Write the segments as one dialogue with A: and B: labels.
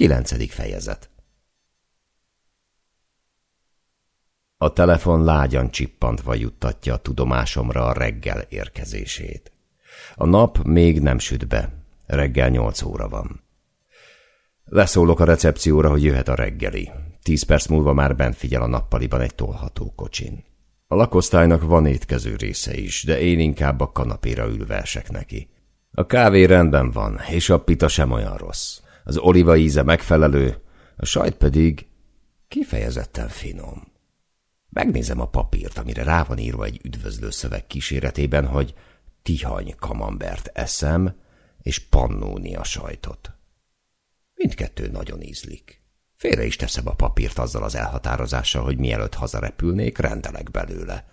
A: Kilencedik fejezet A telefon lágyan csippantva juttatja a tudomásomra a reggel érkezését. A nap még nem süt be, reggel nyolc óra van. Leszólok a recepcióra, hogy jöhet a reggeli. Tíz perc múlva már bent figyel a nappaliban egy tolható kocsin. A lakosztálynak van étkező része is, de én inkább a kanapéra ülve esek neki. A kávé rendben van, és a pita sem olyan rossz. Az oliva íze megfelelő, a sajt pedig kifejezetten finom. Megnézem a papírt, amire rá van írva egy üdvözlő szöveg kíséretében, hogy tihany kamambert eszem, és pannónia sajtot. Mindkettő nagyon ízlik. Félre is teszem a papírt azzal az elhatározással, hogy mielőtt hazarepülnék, rendelek belőle.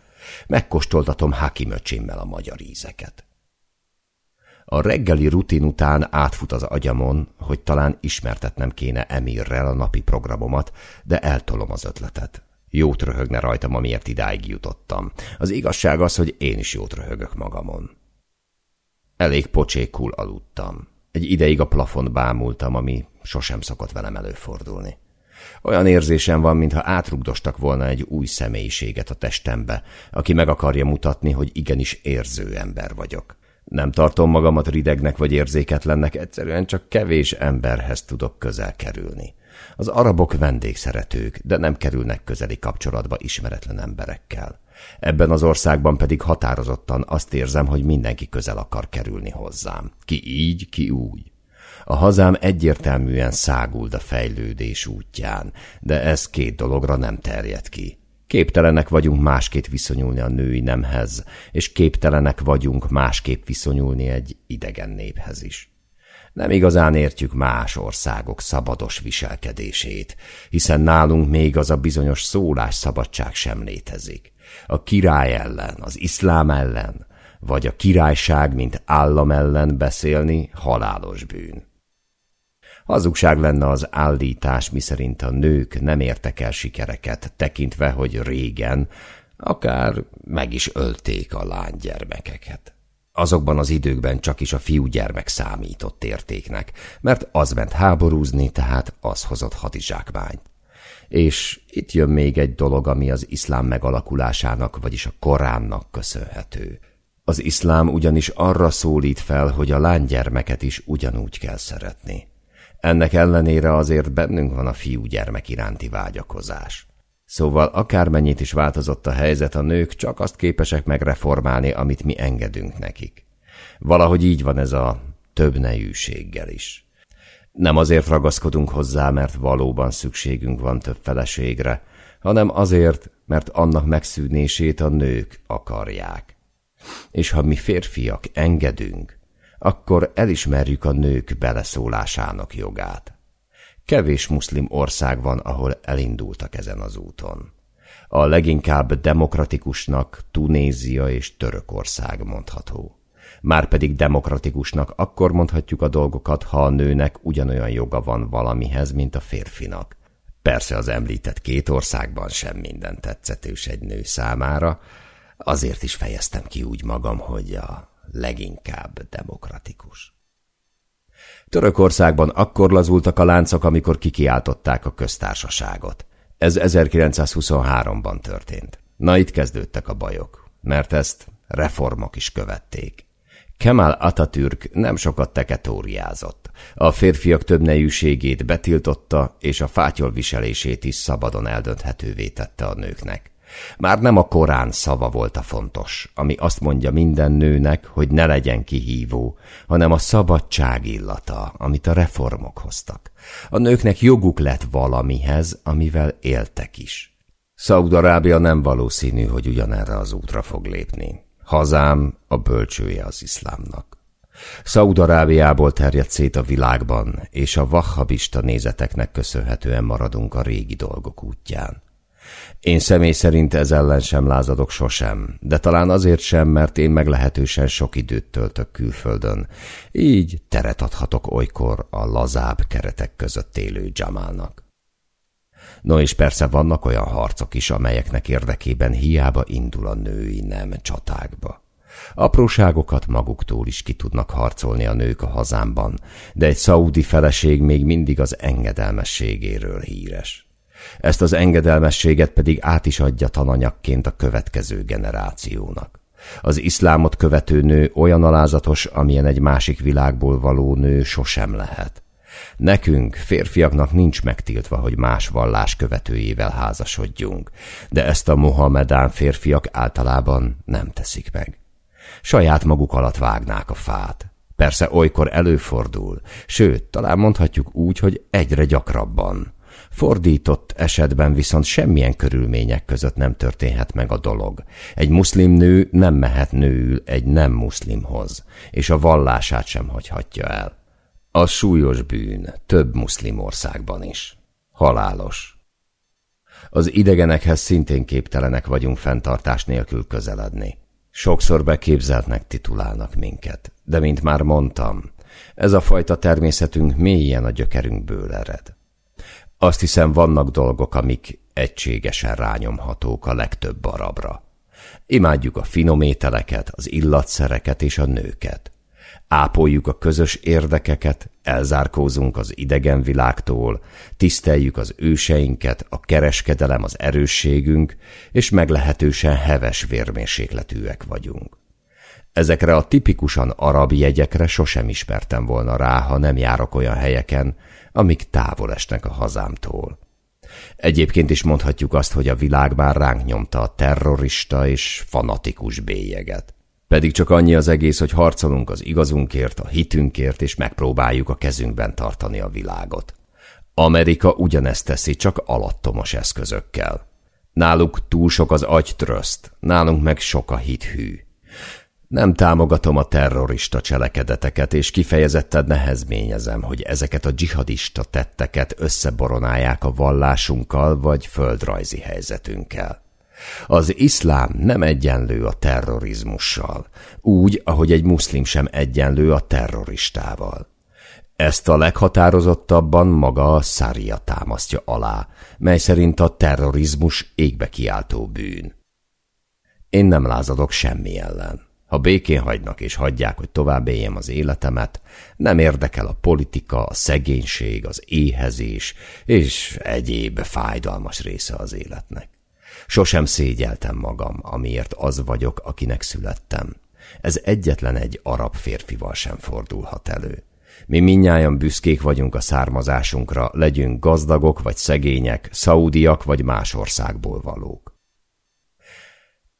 A: Megkóstoltatom Hakim öcsémmel a magyar ízeket. A reggeli rutin után átfut az agyamon, hogy talán ismertetnem kéne Emirrel a napi programomat, de eltolom az ötletet. Jót röhögne rajtam, amiért idáig jutottam. Az igazság az, hogy én is jót röhögök magamon. Elég pocsékul aludtam. Egy ideig a plafont bámultam, ami sosem szokott velem előfordulni. Olyan érzésem van, mintha átrugdostak volna egy új személyiséget a testembe, aki meg akarja mutatni, hogy igenis érző ember vagyok. Nem tartom magamat ridegnek vagy érzéketlennek, egyszerűen csak kevés emberhez tudok közel kerülni. Az arabok vendégszeretők, de nem kerülnek közeli kapcsolatba ismeretlen emberekkel. Ebben az országban pedig határozottan azt érzem, hogy mindenki közel akar kerülni hozzám. Ki így, ki úgy. A hazám egyértelműen száguld a fejlődés útján, de ez két dologra nem terjed ki. Képtelenek vagyunk másképp viszonyulni a női nemhez, és képtelenek vagyunk másképp viszonyulni egy idegen néphez is. Nem igazán értjük más országok szabados viselkedését, hiszen nálunk még az a bizonyos szólásszabadság sem létezik. A király ellen, az iszlám ellen, vagy a királyság, mint állam ellen beszélni halálos bűn. Hazugság lenne az állítás, miszerint a nők nem értek el sikereket, tekintve, hogy régen akár meg is ölték a lánygyermekeket. Azokban az időkben csak is a fiúgyermek számított értéknek, mert az ment háborúzni, tehát az hozott hadizsákmányt. És itt jön még egy dolog, ami az iszlám megalakulásának, vagyis a Koránnak köszönhető. Az iszlám ugyanis arra szólít fel, hogy a lánygyermeket is ugyanúgy kell szeretni. Ennek ellenére azért bennünk van a fiúgyermek iránti vágyakozás. Szóval akármennyit is változott a helyzet, a nők csak azt képesek megreformálni, amit mi engedünk nekik. Valahogy így van ez a több nejűséggel is. Nem azért ragaszkodunk hozzá, mert valóban szükségünk van több feleségre, hanem azért, mert annak megszűnését a nők akarják. És ha mi férfiak engedünk, akkor elismerjük a nők beleszólásának jogát. Kevés muszlim ország van, ahol elindultak ezen az úton. A leginkább demokratikusnak Tunézia és Törökország mondható. Márpedig demokratikusnak akkor mondhatjuk a dolgokat, ha a nőnek ugyanolyan joga van valamihez, mint a férfinak. Persze az említett két országban sem minden tetszetős egy nő számára, azért is fejeztem ki úgy magam, hogy a leginkább demokratikus. Törökországban akkor lazultak a láncok, amikor kikiáltották a köztársaságot. Ez 1923-ban történt. Na itt kezdődtek a bajok, mert ezt reformok is követték. Kemal Atatürk nem sokat teketóriázott. A férfiak többnejűségét betiltotta, és a fátyol viselését is szabadon eldönthetővé tette a nőknek. Már nem a Korán szava volt a fontos, ami azt mondja minden nőnek, hogy ne legyen kihívó, hanem a szabadság illata, amit a reformok hoztak. A nőknek joguk lett valamihez, amivel éltek is. Szaudarábia nem valószínű, hogy ugyanerre az útra fog lépni. Hazám a bölcsője az iszlámnak. Szaudarábiából terjedt szét a világban, és a vahhabista nézeteknek köszönhetően maradunk a régi dolgok útján. Én személy szerint ez ellen sem lázadok sosem, de talán azért sem, mert én meglehetősen sok időt töltök külföldön. Így teret adhatok olykor a lazább keretek között élő Jamalnak. No és persze vannak olyan harcok is, amelyeknek érdekében hiába indul a női nem csatákba. Apróságokat maguktól is ki tudnak harcolni a nők a hazámban, de egy szaudi feleség még mindig az engedelmességéről híres. Ezt az engedelmességet pedig át is adja tananyagként a következő generációnak. Az iszlámot követő nő olyan alázatos, amilyen egy másik világból való nő sosem lehet. Nekünk, férfiaknak nincs megtiltva, hogy más vallás követőjével házasodjunk, de ezt a Mohamedán férfiak általában nem teszik meg. Saját maguk alatt vágnák a fát. Persze olykor előfordul, sőt, talán mondhatjuk úgy, hogy egyre gyakrabban. Fordított esetben viszont semmilyen körülmények között nem történhet meg a dolog. Egy muszlim nő nem mehet nőül egy nem muszlimhoz, és a vallását sem hagyhatja el. A súlyos bűn több muszlim országban is. Halálos. Az idegenekhez szintén képtelenek vagyunk fenntartás nélkül közeledni. Sokszor beképzeltnek titulálnak minket, de mint már mondtam, ez a fajta természetünk mélyen a gyökerünkből ered. Azt hiszem vannak dolgok, amik egységesen rányomhatók a legtöbb arabra. Imádjuk a finom ételeket, az illatszereket és a nőket. Ápoljuk a közös érdekeket, elzárkózunk az idegen világtól, tiszteljük az őseinket, a kereskedelem az erősségünk, és meglehetősen heves vérmérsékletűek vagyunk. Ezekre a tipikusan arab jegyekre sosem ismertem volna rá, ha nem járok olyan helyeken, amik távol esnek a hazámtól. Egyébként is mondhatjuk azt, hogy a világ már ránk nyomta a terrorista és fanatikus bélyeget. Pedig csak annyi az egész, hogy harcolunk az igazunkért, a hitünkért, és megpróbáljuk a kezünkben tartani a világot. Amerika ugyanezt teszi, csak alattomos eszközökkel. Náluk túl sok az agytröszt, nálunk meg sok a hithű. Nem támogatom a terrorista cselekedeteket, és kifejezetten nehezményezem, hogy ezeket a dzsihadista tetteket összeboronálják a vallásunkkal vagy földrajzi helyzetünkkel. Az iszlám nem egyenlő a terrorizmussal, úgy, ahogy egy muszlim sem egyenlő a terroristával. Ezt a leghatározottabban maga a szária támasztja alá, mely szerint a terrorizmus égbe kiáltó bűn. Én nem lázadok semmi ellen. Ha békén hagynak és hagyják, hogy tovább éljem az életemet, nem érdekel a politika, a szegénység, az éhezés és egyéb fájdalmas része az életnek. Sosem szégyeltem magam, amiért az vagyok, akinek születtem. Ez egyetlen egy arab férfival sem fordulhat elő. Mi minnyáján büszkék vagyunk a származásunkra, legyünk gazdagok vagy szegények, szaudiak vagy más országból valók.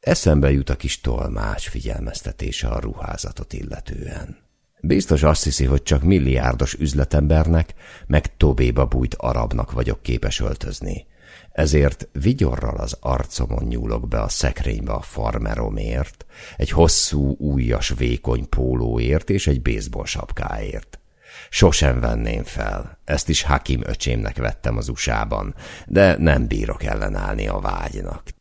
A: Eszembe jut a kis tolmács figyelmeztetése a ruházatot illetően. Biztos azt hiszi, hogy csak milliárdos üzletembernek, meg tobéba bújt arabnak vagyok képes öltözni. Ezért vigyorral az arcomon nyúlok be a szekrénybe a farmeromért, egy hosszú, újas, vékony pólóért és egy baseball sapkáért. Sosem venném fel, ezt is Hakim öcsémnek vettem az USA-ban, de nem bírok ellenállni a vágynak.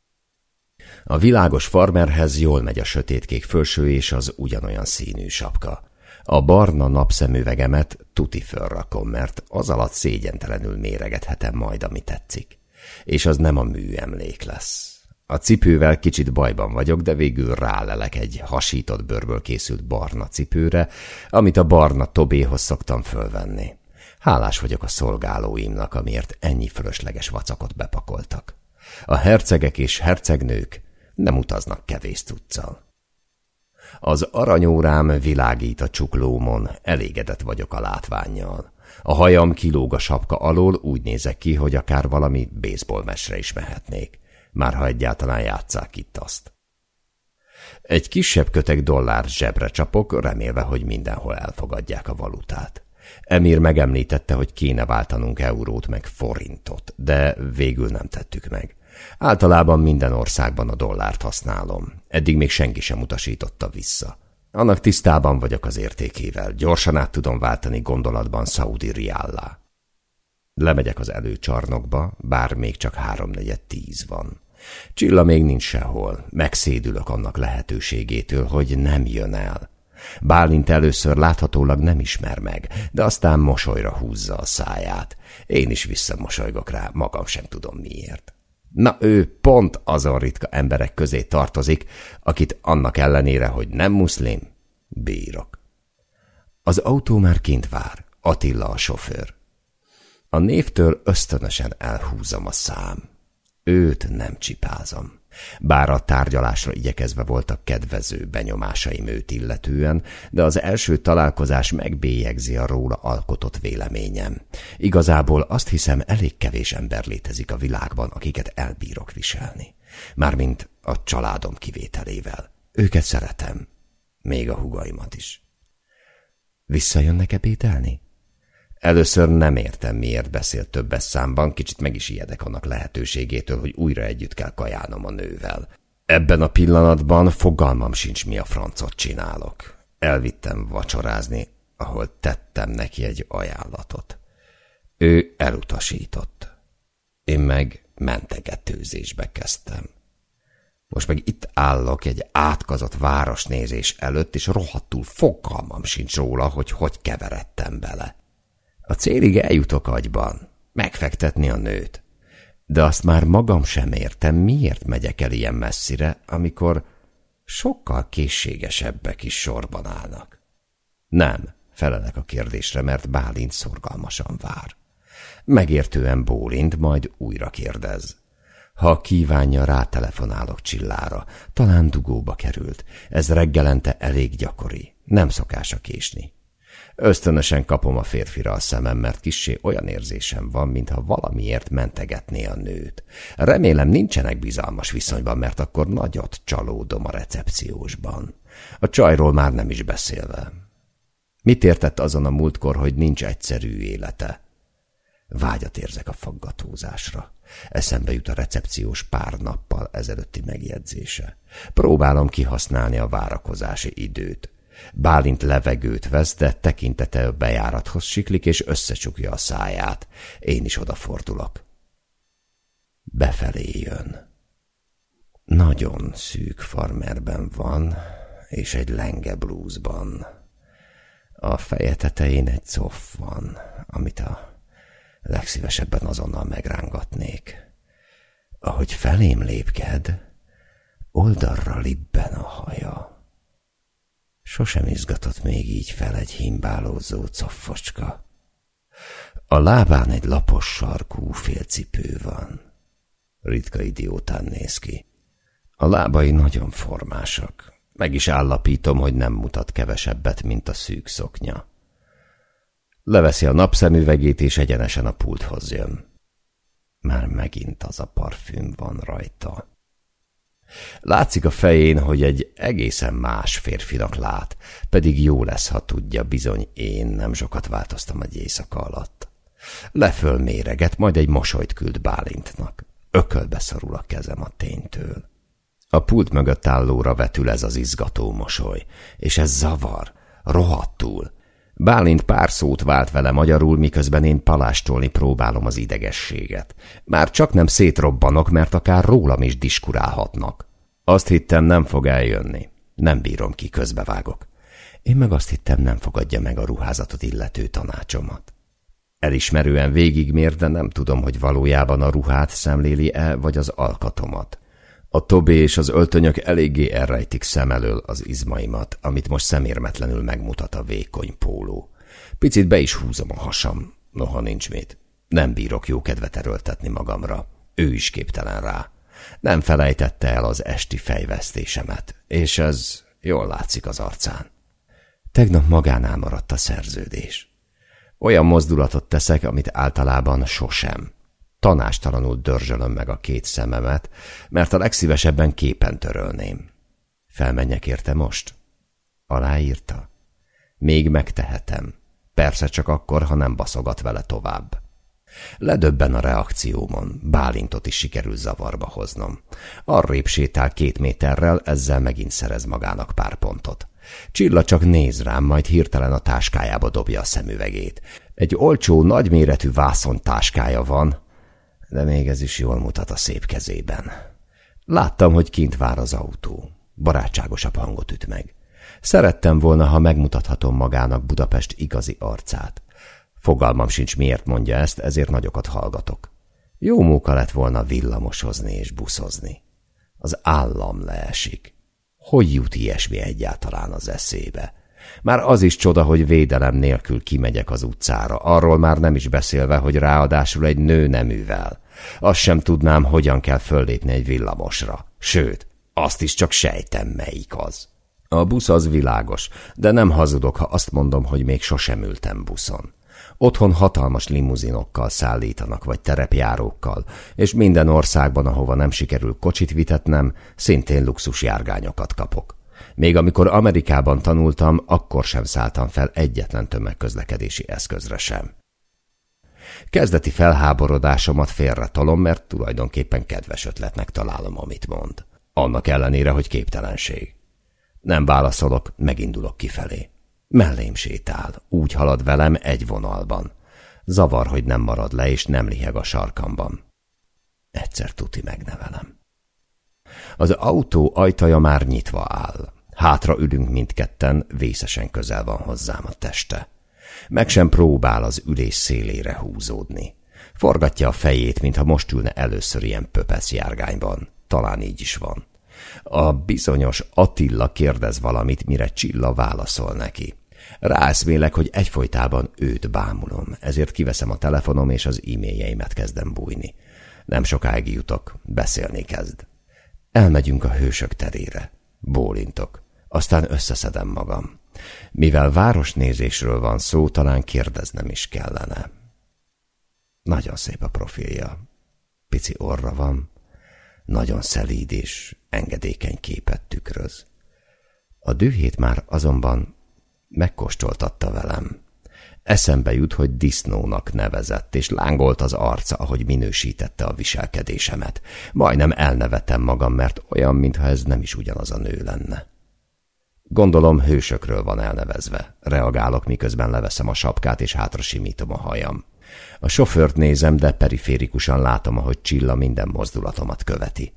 A: A világos farmerhez jól megy a sötétkék fölső és az ugyanolyan színű sapka. A barna napszemüvegemet tuti fölrakom, mert az alatt szégyentelenül méregethetem majd, ami tetszik. És az nem a műemlék lesz. A cipővel kicsit bajban vagyok, de végül rálelek egy hasított bőrből készült barna cipőre, amit a barna Tobéhoz szoktam fölvenni. Hálás vagyok a szolgálóimnak, amiért ennyi fölösleges vacakot bepakoltak. A hercegek és hercegnők nem utaznak kevés cuccal. Az aranyórám világít a csuklómon, elégedett vagyok a látványjal. A hajam kilóg a sapka alól, úgy nézek ki, hogy akár valami baseballmesre is mehetnék, már ha egyáltalán játszák itt azt. Egy kisebb kötek dollár zsebre csapok, remélve, hogy mindenhol elfogadják a valutát. Emir megemlítette, hogy kéne váltanunk eurót meg forintot, de végül nem tettük meg. Általában minden országban a dollárt használom. Eddig még senki sem utasította vissza. Annak tisztában vagyok az értékével. Gyorsan át tudom váltani gondolatban Saudi riállá. Lemegyek az előcsarnokba, bár még csak háromnegyed tíz van. Csilla még nincs sehol. Megszédülök annak lehetőségétől, hogy nem jön el. Bálint először láthatólag nem ismer meg, de aztán mosolyra húzza a száját. Én is visszamosolygok rá, magam sem tudom miért. Na ő pont azon ritka emberek közé tartozik, akit annak ellenére, hogy nem muszlim, bírok. Az autó már kint vár, Attila a sofőr. A névtől ösztönösen elhúzom a szám. Őt nem csipázom. Bár a tárgyalásra igyekezve voltak kedvező benyomásaim őt illetően, de az első találkozás megbélyegzi a róla alkotott véleményem. Igazából azt hiszem, elég kevés ember létezik a világban, akiket elbírok viselni. Mármint a családom kivételével. Őket szeretem. Még a hugaimat is. Visszajönnek ebédelni? Először nem értem, miért beszélt többes számban, kicsit meg is ijedek annak lehetőségétől, hogy újra együtt kell kajálnom a nővel. Ebben a pillanatban fogalmam sincs, mi a francot csinálok. Elvittem vacsorázni, ahol tettem neki egy ajánlatot. Ő elutasított. Én meg mentegetőzésbe kezdtem. Most meg itt állok egy átkazott városnézés előtt, és rohadtul fogalmam sincs róla, hogy hogy keveredtem bele. A célig eljutok agyban, megfektetni a nőt. De azt már magam sem értem, miért megyek el ilyen messzire, amikor sokkal készségesebbek is sorban állnak. Nem, felelek a kérdésre, mert Bálint szorgalmasan vár. Megértően bólint, majd újra kérdez. Ha kívánja, rátelefonálok Csillára. Talán dugóba került. Ez reggelente elég gyakori. Nem szokása késni. Ösztönösen kapom a férfira a szemem, mert kissé olyan érzésem van, mintha valamiért mentegetné a nőt. Remélem nincsenek bizalmas viszonyban, mert akkor nagyot csalódom a recepciósban. A csajról már nem is beszélve. Mit értett azon a múltkor, hogy nincs egyszerű élete? Vágyat érzek a faggatózásra. Eszembe jut a recepciós pár nappal ezelőtti megjegyzése. Próbálom kihasználni a várakozási időt. Bálint levegőt vesz, de tekintete a bejárathoz siklik, és összecsukja a száját. Én is odafordulok. Befelé jön. Nagyon szűk farmerben van, és egy lenge blúzban. A feje tetején egy coff van, amit a legszívesebben azonnal megrángatnék. Ahogy felém lépked, oldalra libben a haja. Sosem izgatott még így fel egy himbálózó coffocska. A lábán egy lapos sarkú félcipő van. Ritka idiótán néz ki. A lábai nagyon formásak. Meg is állapítom, hogy nem mutat kevesebbet, mint a szűk szoknya. Leveszi a napszemüvegét, és egyenesen a pulthoz jön. Már megint az a parfüm van rajta. Látszik a fején, hogy egy egészen más férfinak lát, pedig jó lesz, ha tudja, bizony én nem sokat változtam egy éjszaka alatt. Leföl méreget, majd egy mosolyt küld Bálintnak. Ökölbe szorul a kezem a ténytől. A pult mögött állóra vetül ez az izgató mosoly, és ez zavar, rohadtul. Bálint pár szót vált vele magyarul, miközben én palástolni próbálom az idegességet. Már csak nem szétrobbanok, mert akár rólam is diskurálhatnak. Azt hittem, nem fog eljönni. Nem bírom ki, közbevágok. Én meg azt hittem, nem fogadja meg a ruházatot illető tanácsomat. Elismerően végigmér, de nem tudom, hogy valójában a ruhát szemléli-e, vagy az alkatomat. A tobé és az öltönyök eléggé elrejtik szem elől az izmaimat, amit most szemérmetlenül megmutat a vékony póló. Picit be is húzom a hasam, noha nincs mit. Nem bírok jó kedvet erőltetni magamra. Ő is képtelen rá. Nem felejtette el az esti fejvesztésemet, és ez jól látszik az arcán. Tegnap magánál maradt a szerződés. Olyan mozdulatot teszek, amit általában sosem. Tanástalanul dörzsölöm meg a két szememet, mert a legszívesebben képen törölném. Felmenjek érte most? Aláírta? Még megtehetem. Persze csak akkor, ha nem baszogat vele tovább. Ledöbben a reakciómon, Bálintot is sikerül zavarba hoznom. Arrébb sétál két méterrel, ezzel megint szerez magának pár pontot. Csilla csak néz rám, majd hirtelen a táskájába dobja a szemüvegét. Egy olcsó, nagyméretű vászon táskája van, de még ez is jól mutat a szép kezében. Láttam, hogy kint vár az autó. Barátságosabb hangot üt meg. Szerettem volna, ha megmutathatom magának Budapest igazi arcát. Fogalmam sincs, miért mondja ezt, ezért nagyokat hallgatok. Jó móka lett volna villamosozni és buszozni. Az állam leesik. Hogy jut ilyesmi egyáltalán az eszébe? Már az is csoda, hogy védelem nélkül kimegyek az utcára, arról már nem is beszélve, hogy ráadásul egy nő neművel. Azt sem tudnám, hogyan kell föllépni egy villamosra. Sőt, azt is csak sejtem, melyik az. A busz az világos, de nem hazudok, ha azt mondom, hogy még sosem ültem buszon. Otthon hatalmas limuzinokkal szállítanak, vagy terepjárókkal, és minden országban, ahova nem sikerül kocsit vitetnem, szintén luxus járgányokat kapok. Még amikor Amerikában tanultam, akkor sem szálltam fel egyetlen tömegközlekedési eszközre sem. Kezdeti felháborodásomat félretolom, mert tulajdonképpen kedves ötletnek találom, amit mond. Annak ellenére, hogy képtelenség. Nem válaszolok, megindulok kifelé. Mellém sétál, úgy halad velem egy vonalban. Zavar, hogy nem marad le, és nem liheg a sarkamban. Egyszer tuti megnevelem. Az autó ajtaja már nyitva áll. Hátra ülünk mindketten, vészesen közel van hozzám a teste. Meg sem próbál az ülés szélére húzódni. Forgatja a fejét, mintha most ülne először ilyen pöpesz járgányban. Talán így is van. A bizonyos Attila kérdez valamit, mire Csilla válaszol neki. Ráeszmélek, hogy egyfolytában őt bámulom, ezért kiveszem a telefonom, és az e-mailjeimet kezdem bújni. Nem sokáig jutok, beszélni kezd. Elmegyünk a hősök terére. Bólintok. Aztán összeszedem magam. Mivel városnézésről van szó, talán kérdeznem is kellene. Nagyon szép a profilja. Pici orra van, nagyon szelíd és engedékeny képet tükröz. A dühét már azonban megkóstoltatta velem. Eszembe jut, hogy disznónak nevezett, és lángolt az arca, ahogy minősítette a viselkedésemet. Majdnem elnevetem magam, mert olyan, mintha ez nem is ugyanaz a nő lenne. Gondolom hősökről van elnevezve. Reagálok, miközben leveszem a sapkát, és hátra simítom a hajam. A sofőrt nézem, de periférikusan látom, ahogy Csilla minden mozdulatomat követi.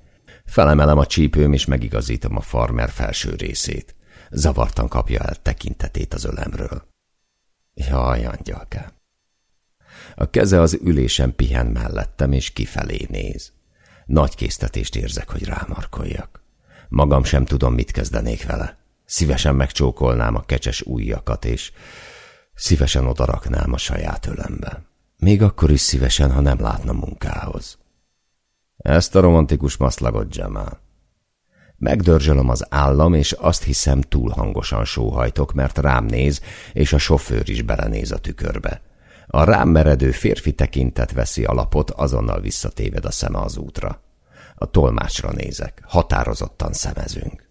A: Felemelem a csípőm, és megigazítom a farmer felső részét. Zavartan kapja el tekintetét az ölemről. Jaj, angyalkám! A keze az ülésen pihen mellettem, és kifelé néz. Nagy késztetést érzek, hogy rámarkoljak. Magam sem tudom, mit kezdenék vele. Szívesen megcsókolnám a kecses ujjakat, és szívesen odaraknám a saját ölembe. Még akkor is szívesen, ha nem látna munkához. Ezt a romantikus maszlagot, Jamal. Megdörzsölöm az állam, és azt hiszem túl hangosan sóhajtok, mert rám néz, és a sofőr is belenéz a tükörbe. A rám meredő férfi tekintet veszi alapot, azonnal visszatéved a szeme az útra. A tolmácsra nézek, határozottan szemezünk.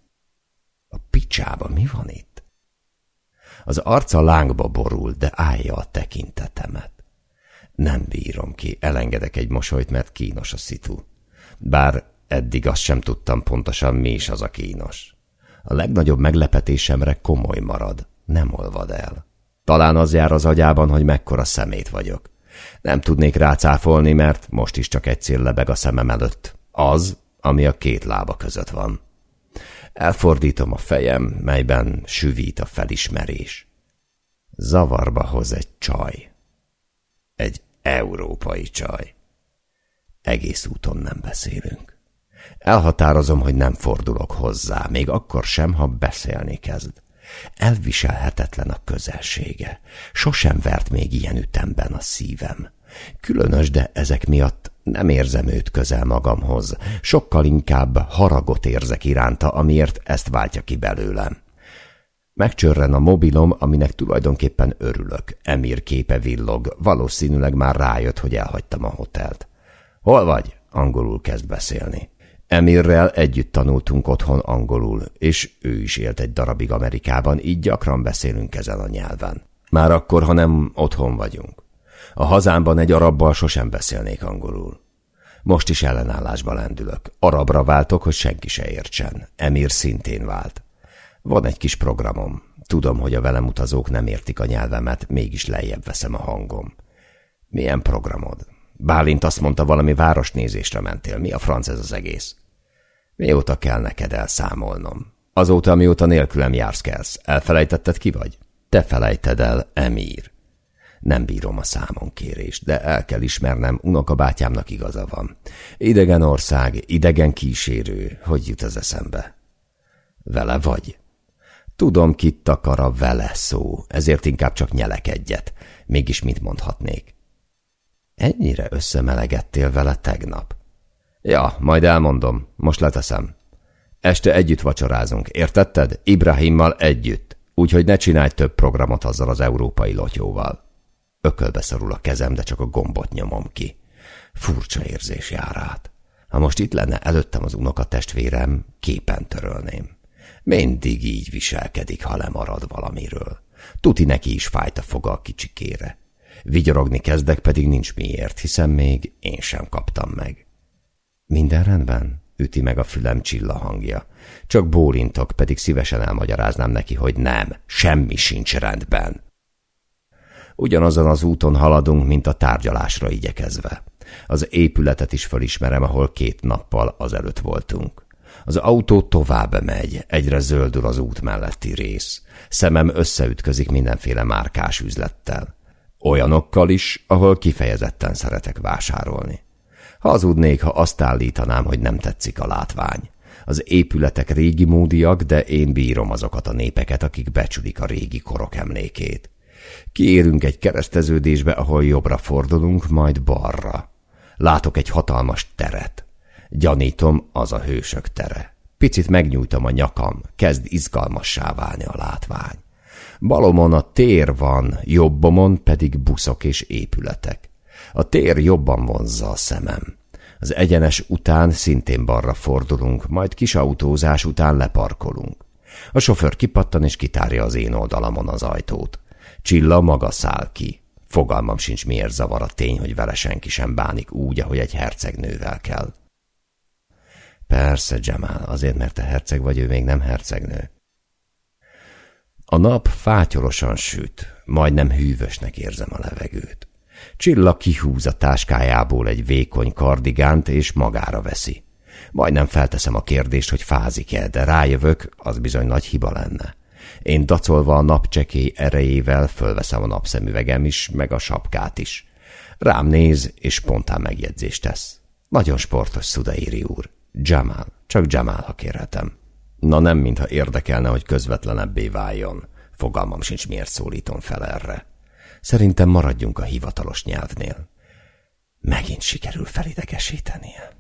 A: A picsába mi van itt? Az arca lángba borul, de állja a tekintetemet. Nem bírom ki, elengedek egy mosolyt, mert kínos a szitu. Bár eddig azt sem tudtam pontosan, mi is az a kínos. A legnagyobb meglepetésemre komoly marad, nem olvad el. Talán az jár az agyában, hogy mekkora szemét vagyok. Nem tudnék rácáfolni, mert most is csak egy cél lebeg a szemem előtt. Az, ami a két lába között van. Elfordítom a fejem, melyben süvít a felismerés. Zavarba hoz egy csaj. Egy európai csaj. Egész úton nem beszélünk. Elhatározom, hogy nem fordulok hozzá, még akkor sem, ha beszélni kezd. Elviselhetetlen a közelsége. Sosem vert még ilyen ütemben a szívem. Különös, de ezek miatt nem érzem őt közel magamhoz. Sokkal inkább haragot érzek iránta, amiért ezt váltja ki belőlem. Megcsörren a mobilom, aminek tulajdonképpen örülök. Emir képe villog, valószínűleg már rájött, hogy elhagytam a hotelt. Hol vagy? Angolul kezd beszélni. Emirrel együtt tanultunk otthon angolul, és ő is élt egy darabig Amerikában, így gyakran beszélünk ezen a nyelven. Már akkor, ha nem otthon vagyunk. A hazámban egy arabbal sosem beszélnék angolul. Most is ellenállásba lendülök. Arabra váltok, hogy senki se értsen. Emir szintén vált. Van egy kis programom. Tudom, hogy a velem utazók nem értik a nyelvemet, mégis lejjebb veszem a hangom. Milyen programod? Bálint azt mondta, valami városnézésre mentél. Mi a franc ez az egész? Mióta kell neked elszámolnom? Azóta, mióta nélkülem jársz kelsz. Elfelejtetted ki vagy? Te felejted el, Emír. Nem bírom a számonkérést, de el kell ismernem, unokabátyámnak igaza van. Idegen ország, idegen kísérő, hogy jut az eszembe? Vele vagy? Tudom, kit akar a vele szó, ezért inkább csak nyelek egyet. Mégis mit mondhatnék? Ennyire összemelegettél vele tegnap? Ja, majd elmondom, most leteszem. Este együtt vacsorázunk, értetted? Ibrahimmal együtt. Úgyhogy ne csinálj több programot azzal az európai lotyóval. Ökölbe szorul a kezem, de csak a gombot nyomom ki. Furcsa érzés jár át. Ha most itt lenne előttem az unokatestvérem, képen törölném. Mindig így viselkedik, ha lemarad valamiről. Tuti neki is fájt a foga a kicsikére. Vigyorogni kezdek, pedig nincs miért, hiszen még én sem kaptam meg. Minden rendben? Üti meg a fülem csilla hangja. Csak bólintok, pedig szívesen elmagyaráznám neki, hogy nem, semmi sincs rendben. Ugyanazon az úton haladunk, mint a tárgyalásra igyekezve. Az épületet is felismerem, ahol két nappal azelőtt voltunk. Az autó tovább megy, egyre zöldül az út melletti rész. Szemem összeütközik mindenféle márkás üzlettel. Olyanokkal is, ahol kifejezetten szeretek vásárolni. Hazudnék, ha azt állítanám, hogy nem tetszik a látvány. Az épületek régi módiak, de én bírom azokat a népeket, akik becsülik a régi korok emlékét. Kiérünk egy kereszteződésbe, ahol jobbra fordulunk, majd balra. Látok egy hatalmas teret. Gyanítom, az a hősök tere. Picit megnyújtom a nyakam, kezd izgalmassá válni a látvány. Balomon a tér van, jobbomon pedig buszok és épületek. A tér jobban vonzza a szemem. Az egyenes után szintén balra fordulunk, majd kis autózás után leparkolunk. A sofőr kipattan és kitárja az én oldalamon az ajtót. Csilla maga száll ki. Fogalmam sincs, miért zavar a tény, hogy vele senki sem bánik úgy, ahogy egy hercegnővel kell. Persze, Jamal, azért, mert te herceg vagy, ő még nem hercegnő. A nap fátyolosan süt, majdnem hűvösnek érzem a levegőt. Csilla kihúz a táskájából egy vékony kardigánt, és magára veszi. Majdnem felteszem a kérdést, hogy fázik-e, de rájövök, az bizony nagy hiba lenne. Én dacolva a napcsekély erejével fölveszem a napszemüvegem is, meg a sapkát is. Rám néz, és spontán megjegyzést tesz. Nagyon sportos, Szudairi úr. Jamal, csak Jamal, ha kérhetem. Na nem, mintha érdekelne, hogy közvetlenebbé váljon. Fogalmam sincs, miért szólítom fel erre. Szerintem maradjunk a hivatalos nyelvnél. Megint sikerül felidegesítenie.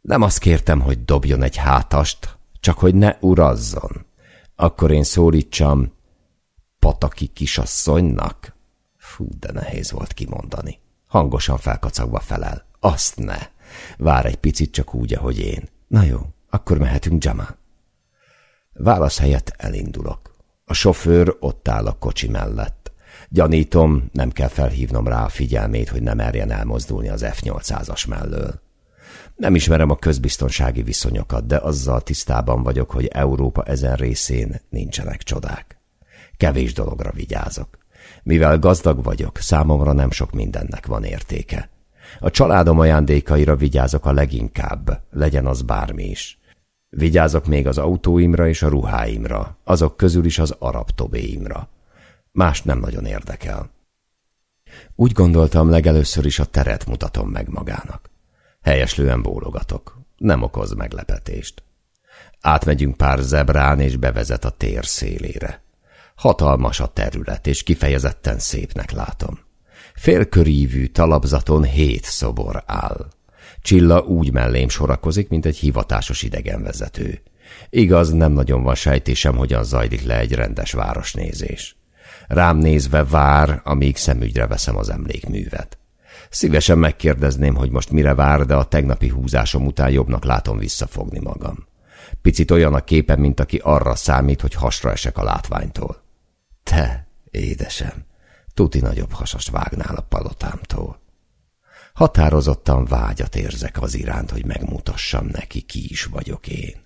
A: Nem azt kértem, hogy dobjon egy hátast, csak hogy ne urazzon. Akkor én szólítsam pataki kisasszonynak? Fú, de nehéz volt kimondani. Hangosan felkacagva felel. Azt ne. Vár egy picit csak úgy, ahogy én. Na jó, akkor mehetünk, Jamal. Válasz helyett elindulok. A sofőr ott áll a kocsi mellett. Gyanítom, nem kell felhívnom rá a figyelmét, hogy nem merjen elmozdulni az F-800-as mellől. Nem ismerem a közbiztonsági viszonyokat, de azzal tisztában vagyok, hogy Európa ezen részén nincsenek csodák. Kevés dologra vigyázok. Mivel gazdag vagyok, számomra nem sok mindennek van értéke. A családom ajándékaira vigyázok a leginkább, legyen az bármi is. Vigyázok még az autóimra és a ruháimra, azok közül is az arab tobéimra. Más nem nagyon érdekel. Úgy gondoltam, legelőször is a teret mutatom meg magának. Helyeslően bólogatok. Nem okoz meglepetést. Átmegyünk pár zebrán, és bevezet a tér szélére. Hatalmas a terület, és kifejezetten szépnek látom. Félkörívű talapzaton hét szobor áll. Csilla úgy mellém sorakozik, mint egy hivatásos idegenvezető. Igaz, nem nagyon van sejtésem, hogyan zajlik le egy rendes városnézés. Rám nézve vár, amíg szemügyre veszem az emlékművet. Szívesen megkérdezném, hogy most mire vár, de a tegnapi húzásom után jobbnak látom visszafogni magam. Picit olyan a képe, mint aki arra számít, hogy hasra esek a látványtól. Te, édesem, tuti nagyobb hasast vágnál a palotámtól. Határozottan vágyat érzek az iránt, hogy megmutassam neki, ki is vagyok én.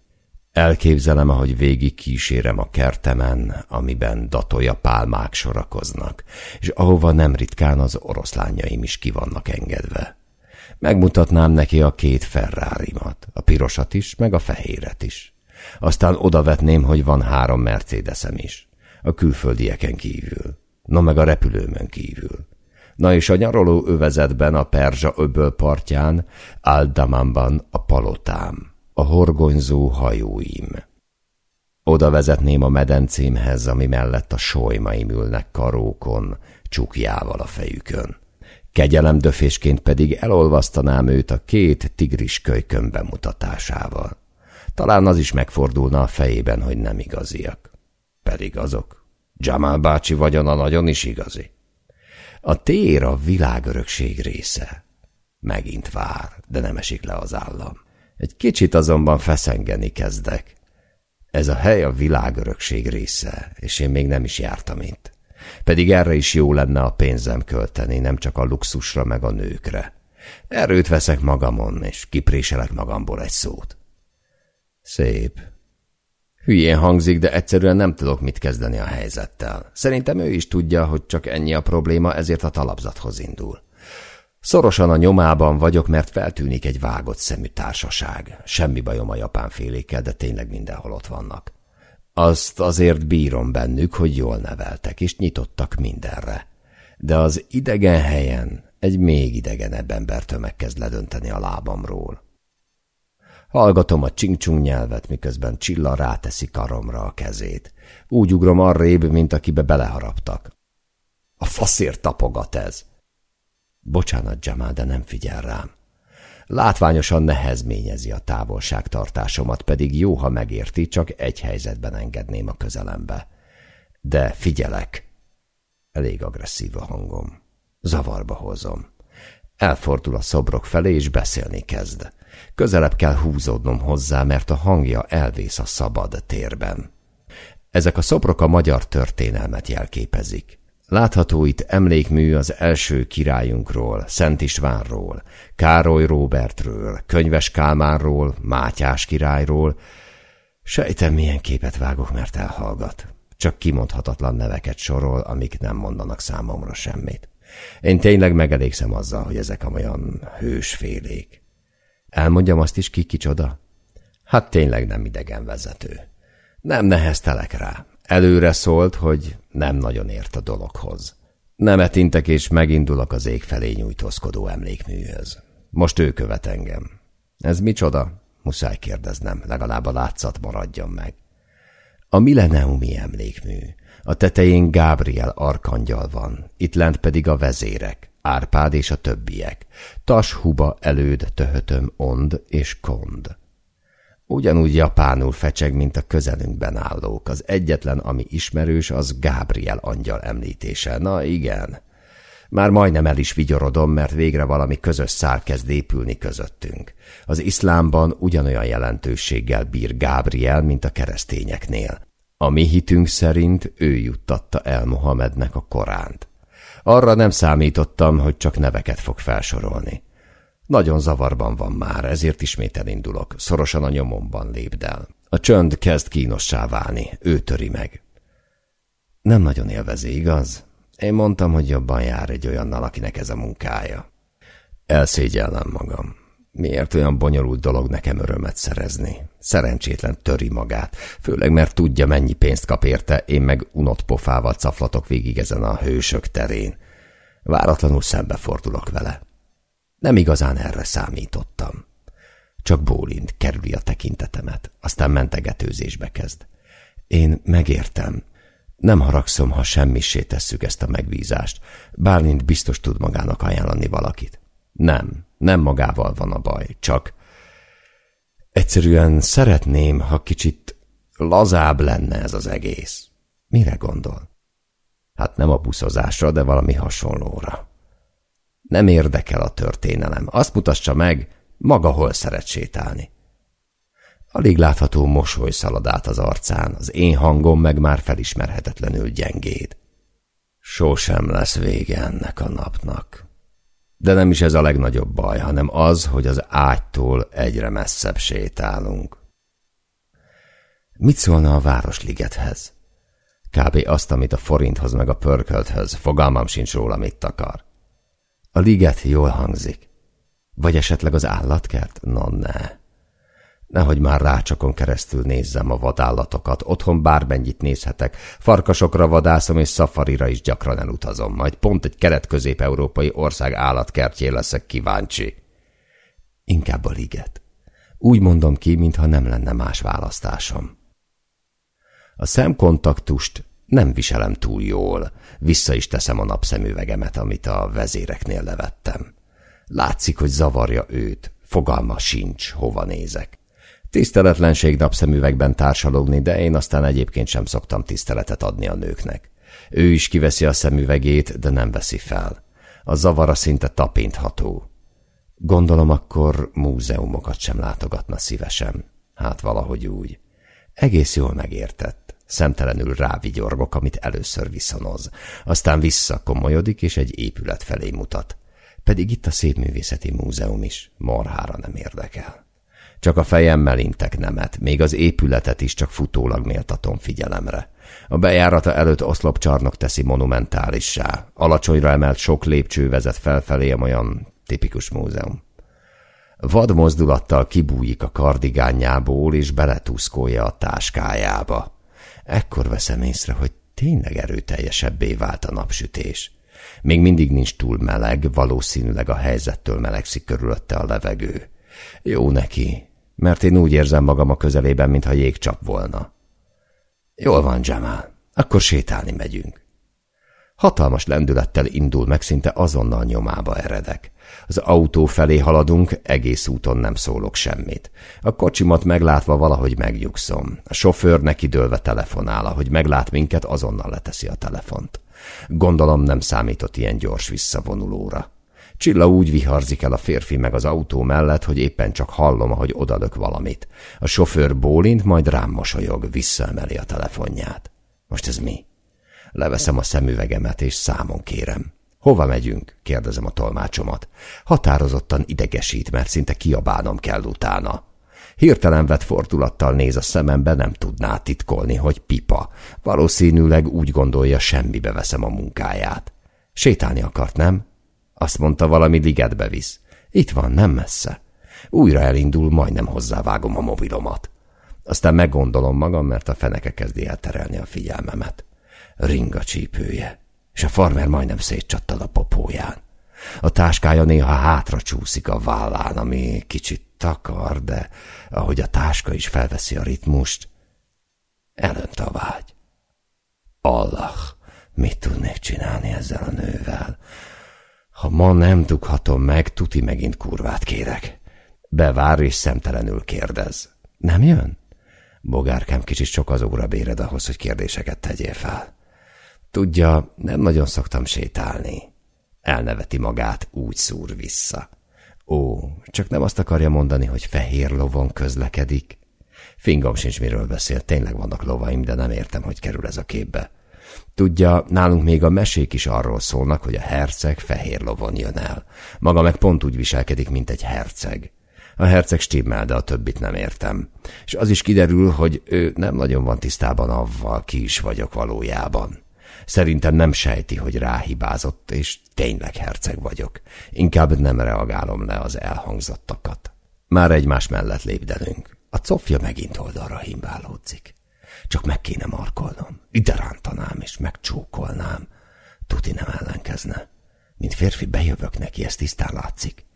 A: Elképzelem, ahogy végig kísérem a kertemen, amiben datolja pálmák sorakoznak, és ahova nem ritkán az oroszlányaim is ki vannak engedve. Megmutatnám neki a két Ferrari-mat, a pirosat is, meg a fehéret is. Aztán odavetném, hogy van három Mercedesem is, a külföldieken kívül. no meg a repülőmön kívül. Na és a nyaroló övezetben a Perzsa öböl partján, Aldamanban a palotám, a horgonyzó hajóim. Oda vezetném a medencémhez, ami mellett a solymaim ülnek karókon, csukjával a fejükön. Kegyelemdöfésként pedig elolvasztanám őt a két tigris kölykön bemutatásával. Talán az is megfordulna a fejében, hogy nem igaziak. Pedig azok. Jamal bácsi vagyona nagyon is igazi. A tér a világörökség része. Megint vár, de nem esik le az állam. Egy kicsit azonban feszengeni kezdek. Ez a hely a világörökség része, és én még nem is jártam itt. Pedig erre is jó lenne a pénzem költeni, nem csak a luxusra meg a nőkre. Erőt veszek magamon, és kipréselek magamból egy szót. Szép. Hülyén hangzik, de egyszerűen nem tudok mit kezdeni a helyzettel. Szerintem ő is tudja, hogy csak ennyi a probléma, ezért a talapzathoz indul. Szorosan a nyomában vagyok, mert feltűnik egy vágott szemű társaság. Semmi bajom a japán félékkel, de tényleg mindenhol ott vannak. Azt azért bírom bennük, hogy jól neveltek, és nyitottak mindenre. De az idegen helyen egy még idegenebb embertömeg kezd ledönteni a lábamról. Hallgatom a csingcsung nyelvet, miközben Csilla ráteszi karomra a kezét. Úgy ugrom arrébb, mint akibe beleharaptak. A faszért tapogat ez. Bocsánat, Jamal, de nem figyel rám. Látványosan nehezményezi a távolságtartásomat, pedig jó, ha megérti, csak egy helyzetben engedném a közelembe. De figyelek. Elég agresszív a hangom. Zavarba hozom. Elfordul a szobrok felé, és beszélni kezd. Közelebb kell húzódnom hozzá, mert a hangja elvész a szabad térben. Ezek a szobrok a magyar történelmet jelképezik. Látható itt emlékmű az első királyunkról, Szent Istvánról, Károly Róbertről, Könyves Kálmánról, Mátyás királyról. Sejtem, milyen képet vágok, mert elhallgat. Csak kimondhatatlan neveket sorol, amik nem mondanak számomra semmit. Én tényleg megelégszem azzal, hogy ezek olyan hősfélék. Elmondjam azt is, ki kicsoda? Hát tényleg nem idegen vezető. Nem neheztelek rá. Előre szólt, hogy nem nagyon ért a dologhoz. Nem etintek, és megindulok az ég felé nyújtózkodó emlékműhöz. Most ő követ engem. Ez micsoda? Muszáj kérdeznem, legalább a látszat maradjon meg. A Milleneumi emlékmű. A tetején Gábriel arkangyal van, itt lent pedig a vezérek, Árpád és a többiek. Tas, Huba, Előd, Töhötöm, Ond és Kond. Ugyanúgy japánul fecseg, mint a közelünkben állók. Az egyetlen, ami ismerős, az Gábriel angyal említése. Na igen. Már majdnem el is vigyorodom, mert végre valami közös szál kezd épülni közöttünk. Az iszlámban ugyanolyan jelentőséggel bír Gábriel, mint a keresztényeknél. A mi hitünk szerint ő juttatta el Mohamednek a Koránt. Arra nem számítottam, hogy csak neveket fog felsorolni. Nagyon zavarban van már, ezért ismét elindulok. Szorosan a nyomomban lépdel. A csönd kezd kínossá válni, ő töri meg. Nem nagyon élvezi, igaz? Én mondtam, hogy jobban jár egy olyannal, akinek ez a munkája. Elszégyellem magam. Miért olyan bonyolult dolog nekem örömet szerezni? Szerencsétlen töri magát, főleg mert tudja, mennyi pénzt kap érte, én meg unott pofával caflatok végig ezen a hősök terén. Váratlanul szembefordulok vele. Nem igazán erre számítottam. Csak bólint kerüli a tekintetemet, aztán mentegetőzésbe kezd. Én megértem. Nem haragszom, ha semmissé tesszük ezt a megbízást. Bálint biztos tud magának ajánlani valakit. Nem, nem magával van a baj, csak egyszerűen szeretném, ha kicsit lazább lenne ez az egész. Mire gondol? Hát nem a buszozásra, de valami hasonlóra. Nem érdekel a történelem. Azt mutassa meg, maga hol szeret sétálni. Alig látható mosoly szalad át az arcán, az én hangom meg már felismerhetetlenül gyengéd. Sosem lesz vége ennek a napnak. De nem is ez a legnagyobb baj, hanem az, hogy az ágytól egyre messzebb sétálunk. Mit szólna a Városligethez? Kb. azt, amit a forinthoz meg a pörkölthöz, fogalmam sincs róla, mit akar. A liget jól hangzik. Vagy esetleg az állatkert? No, ne. Nehogy már rácsokon keresztül nézzem a vadállatokat, otthon bármennyit nézhetek, farkasokra vadászom és szafarira is gyakran elutazom, majd pont egy kelet-közép-európai ország állatkertjé leszek kíváncsi. Inkább a liget. Úgy mondom ki, mintha nem lenne más választásom. A szemkontaktust nem viselem túl jól, vissza is teszem a napszemüvegemet, amit a vezéreknél levettem. Látszik, hogy zavarja őt, fogalma sincs, hova nézek. Tiszteletlenség napszemüvegben társalogni, de én aztán egyébként sem szoktam tiszteletet adni a nőknek. Ő is kiveszi a szemüvegét, de nem veszi fel. A zavara szinte tapintható. Gondolom akkor múzeumokat sem látogatna szívesen. Hát valahogy úgy. Egész jól megértett. Szemtelenül rávigyorgok, amit először viszonoz. Aztán visszakomolyodik, és egy épület felé mutat. Pedig itt a Szépművészeti Múzeum is. Marhára nem érdekel. Csak a fejemmel intek nemet, még az épületet is csak futólag méltatom figyelemre. A bejárata előtt oszlopcsarnok teszi monumentálissá. Alacsonyra emelt sok lépcső vezet felfelé, olyan tipikus múzeum. Vad mozdulattal kibújik a kardigányából, és beletúszkolja a táskájába. Ekkor veszem észre, hogy tényleg erőteljesebbé vált a napsütés. Még mindig nincs túl meleg, valószínűleg a helyzettől melegszik körülötte a levegő. Jó neki, mert én úgy érzem magam a közelében, mintha jégcsap volna. Jól van, Jamal, akkor sétálni megyünk. Hatalmas lendülettel indul meg, szinte azonnal nyomába eredek. Az autó felé haladunk, egész úton nem szólok semmit. A kocsimat meglátva valahogy megnyugszom. A sofőr neki dőlve telefonál, ahogy meglát minket, azonnal leteszi a telefont. Gondolom nem számított ilyen gyors visszavonulóra. Csilla úgy viharzik el a férfi meg az autó mellett, hogy éppen csak hallom, ahogy odalök valamit. A sofőr bólint, majd rám mosolyog, visszaemeli a telefonját. Most ez mi? Leveszem a szemüvegemet, és számon kérem. Hova megyünk? kérdezem a tolmácsomat. Határozottan idegesít, mert szinte kiabálnom kell utána. Hirtelen vett fordulattal néz a szemembe, nem tudná titkolni, hogy pipa. Valószínűleg úgy gondolja, semmibe veszem a munkáját. Sétálni akart, nem? Azt mondta, valami ligetbe visz. Itt van, nem messze. Újra elindul, majdnem hozzávágom a mobilomat. Aztán meggondolom magam, mert a feneke kezdi elterelni a figyelmemet. Ring csípője, és a farmer majdnem szétcsattal a popóján. A táskája néha hátra csúszik a vállán, ami kicsit takar, de ahogy a táska is felveszi a ritmust, elönt a vágy. Allah, mit tudnék csinálni ezzel a nővel? Ha ma nem dughatom meg, tuti megint kurvát kérek. Bevár és szemtelenül kérdez. Nem jön? Bogárkám kicsit sok az óra béred ahhoz, hogy kérdéseket tegyél fel. Tudja, nem nagyon szoktam sétálni. Elneveti magát, úgy szúr vissza. Ó, csak nem azt akarja mondani, hogy fehér lovon közlekedik. Fingom sincs, miről beszél, tényleg vannak lovaim, de nem értem, hogy kerül ez a képbe. Tudja, nálunk még a mesék is arról szólnak, hogy a herceg fehér lovon jön el. Maga meg pont úgy viselkedik, mint egy herceg. A herceg stimmel, de a többit nem értem. És az is kiderül, hogy ő nem nagyon van tisztában avval, ki is vagyok valójában. Szerintem nem sejti, hogy ráhibázott, és tényleg herceg vagyok. Inkább nem reagálom le az elhangzottakat. Már egymás mellett lépdelünk. A cofja megint oldalra himbálódzik. Csak meg kéne markolnom. Ide rántanám és megcsókolnám. Tuti nem ellenkezne. Mint férfi bejövök neki, ez tisztán látszik.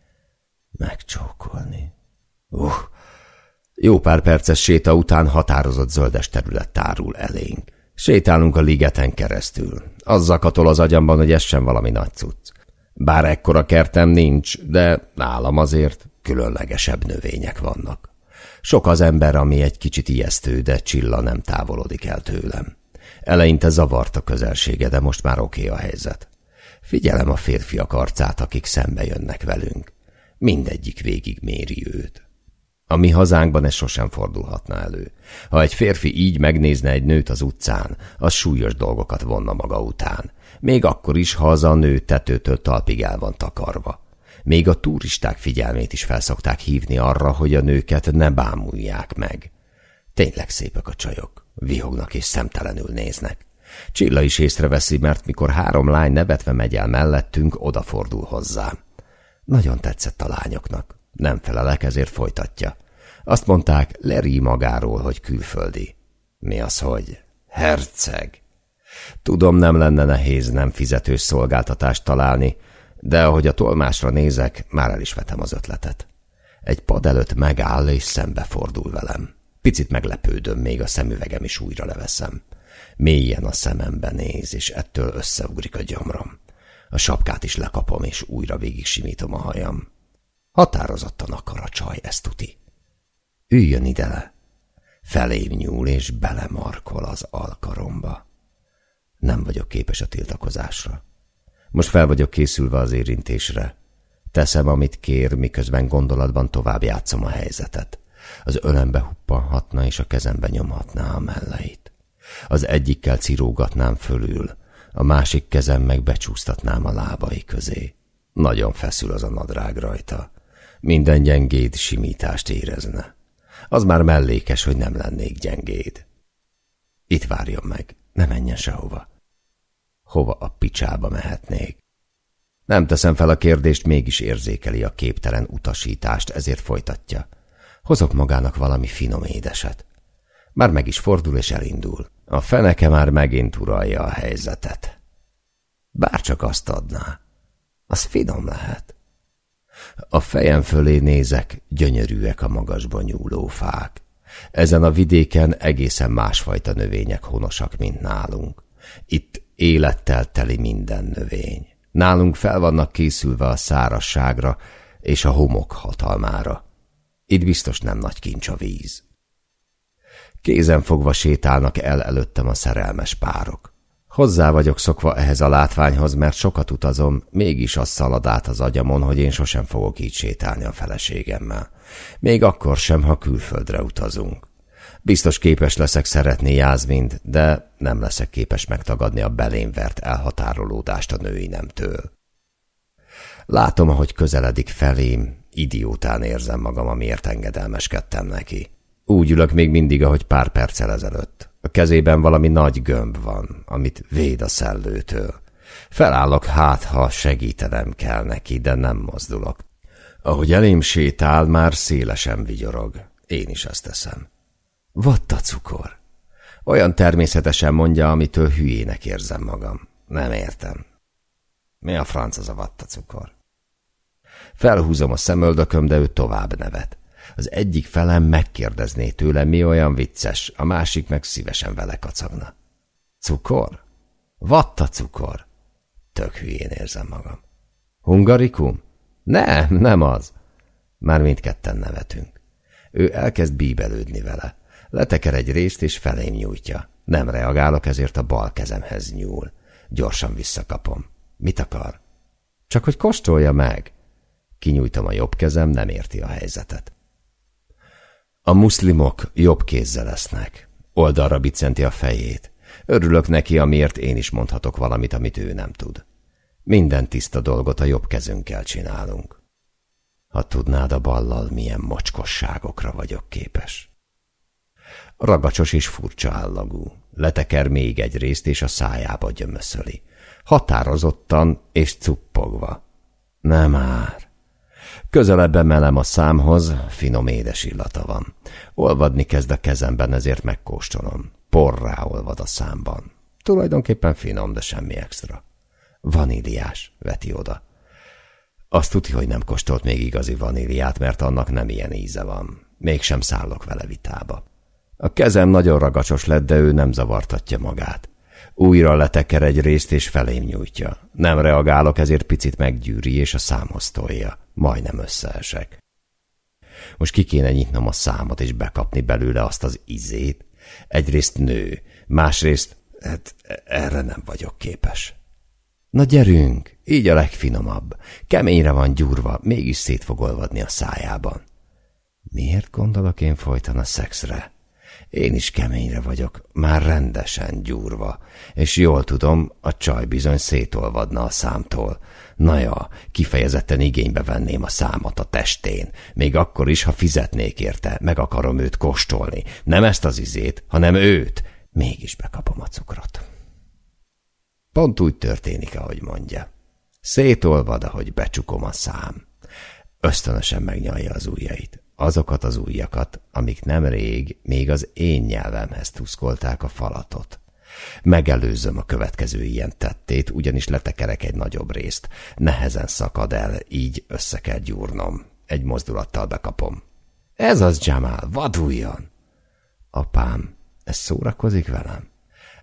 A: Megcsókolni. Uh, jó pár perces séta után határozott zöldes terület tárul elénk. Sétálunk a ligeten keresztül. Azzal katol az agyamban, hogy ez sem valami nagy cucc. Bár ekkora kertem nincs, de nálam azért különlegesebb növények vannak. Sok az ember, ami egy kicsit ijesztő, de Csilla nem távolodik el tőlem. Eleinte zavart a közelsége, de most már oké a helyzet. Figyelem a férfiak arcát, akik szembe jönnek velünk. Mindegyik végig méri őt. A mi hazánkban ez sosem fordulhatna elő. Ha egy férfi így megnézne egy nőt az utcán, az súlyos dolgokat vonna maga után. Még akkor is, ha az a nő tetőtől talpig el van takarva. Még a turisták figyelmét is felszokták hívni arra, hogy a nőket ne bámulják meg. Tényleg szépek a csajok, vihognak és szemtelenül néznek. Csilla is észreveszi, mert mikor három lány nevetve megy el mellettünk, odafordul hozzám. Nagyon tetszett a lányoknak. Nem felelek, ezért folytatja. Azt mondták Leri magáról, hogy külföldi. Mi az, hogy? Herceg. Tudom, nem lenne nehéz nem fizetős szolgáltatást találni, de ahogy a tolmásra nézek, már el is vetem az ötletet. Egy pad előtt megáll és szembefordul velem. Picit meglepődöm, még a szemüvegem is újra leveszem. Mélyen a szemembe néz, és ettől összeugrik a gyomrom. A sapkát is lekapom, és újra végig simítom a hajam. Határozottan akar a csaj, ezt tuti. Üljön ide le. Felém nyúl, és belemarkol az alkaromba. Nem vagyok képes a tiltakozásra. Most fel vagyok készülve az érintésre. Teszem, amit kér, miközben gondolatban tovább játszom a helyzetet. Az ölembe huppanhatna, és a kezembe nyomhatná a melleit. Az egyikkel cirógatnám fölül, a másik kezem meg becsúsztatnám a lábai közé. Nagyon feszül az a nadrág rajta. Minden gyengéd simítást érezne. Az már mellékes, hogy nem lennék gyengéd. Itt várjon meg, ne menjen sehova. Hova a picsába mehetnék? Nem teszem fel a kérdést, mégis érzékeli a képtelen utasítást, ezért folytatja. Hozok magának valami finom édeset. Már meg is fordul és elindul. A feneke már megint uralja a helyzetet. Bárcsak azt adná. Az finom lehet. A fejem fölé nézek, gyönyörűek a magasban nyúló fák. Ezen a vidéken egészen másfajta növények honosak, mint nálunk. Itt élettel teli minden növény. Nálunk fel vannak készülve a szárasságra és a homok hatalmára. Itt biztos nem nagy kincs a víz. Kézen fogva sétálnak el előttem a szerelmes párok. Hozzá vagyok szokva ehhez a látványhoz, mert sokat utazom, mégis az szalad át az agyamon, hogy én sosem fogok így sétálni a feleségemmel. Még akkor sem, ha külföldre utazunk. Biztos képes leszek szeretni Jászmint, de nem leszek képes megtagadni a belém vert elhatárolódást a női nemtől. Látom, ahogy közeledik felém, idiótán érzem magam, amiért engedelmeskedtem neki. Úgy ülök még mindig, ahogy pár perccel ezelőtt. A kezében valami nagy gömb van, amit véd a szellőtől. Felállok hát, ha segítenem kell neki, de nem mozdulok. Ahogy elém sétál, már szélesen vigyorog. Én is ezt teszem. Vatta cukor. Olyan természetesen mondja, amitől hülyének érzem magam. Nem értem. Mi a franc az a vatta cukor? Felhúzom a szemöldököm, de ő tovább nevet. Az egyik felem megkérdezné tőle, mi olyan vicces, a másik meg szívesen vele kacagna. Cukor? Vatta cukor? Tök hülyén érzem magam. Hungarikum? Nem, nem az. Már mindketten nevetünk. Ő elkezd bíbelődni vele. Leteker egy részt, és felém nyújtja. Nem reagálok, ezért a bal kezemhez nyúl. Gyorsan visszakapom. Mit akar? Csak hogy kóstolja meg. Kinyújtom a jobb kezem, nem érti a helyzetet. A muszlimok jobb kézzel lesznek. Oldalra bicenti a fejét. Örülök neki, amiért én is mondhatok valamit, amit ő nem tud. Minden tiszta dolgot a jobb kezünkkel csinálunk. Ha tudnád a ballal, milyen mocskosságokra vagyok képes. Ragacsos és furcsa állagú. Leteker még egy részt, és a szájába gyömöszöli. Határozottan és cuppogva. Nem már. Közelebb emelem a számhoz, finom édes illata van. Olvadni kezd a kezemben, ezért megkóstolom. Porrá olvad a számban. Tulajdonképpen finom, de semmi extra. Vaníliás, veti oda. Azt tudja, hogy nem kóstolt még igazi vaníliát, mert annak nem ilyen íze van. Mégsem szállok vele vitába. A kezem nagyon ragacsos lett, de ő nem zavartatja magát. Újra leteker egy részt és felém nyújtja. Nem reagálok, ezért picit meggyűri és a számhoz tolja. Majdnem összeesek. Most ki kéne nyitnom a számot és bekapni belőle azt az izét. Egyrészt nő, másrészt, hát erre nem vagyok képes. Na gyerünk, így a legfinomabb. Keményre van gyúrva, mégis szét fog olvadni a szájában. Miért gondolok én folyton a szexre? Én is keményre vagyok, már rendesen gyúrva, és jól tudom, a csaj bizony szétolvadna a számtól. Na ja, kifejezetten igénybe venném a számot a testén, még akkor is, ha fizetnék érte, meg akarom őt kóstolni. Nem ezt az izét, hanem őt. Mégis bekapom a cukrot. Pont úgy történik, ahogy mondja. Szétolvad, ahogy becsukom a szám. Ösztönösen megnyalja az ujjait. Azokat az ujjakat, amik nemrég még az én nyelvemhez tuszkolták a falatot. Megelőzöm a következő ilyen tettét, ugyanis letekerek egy nagyobb részt. Nehezen szakad el, így össze kell gyúrnom. Egy mozdulattal bekapom. Ez az, Jamal, vaduljon! Apám, ez szórakozik velem?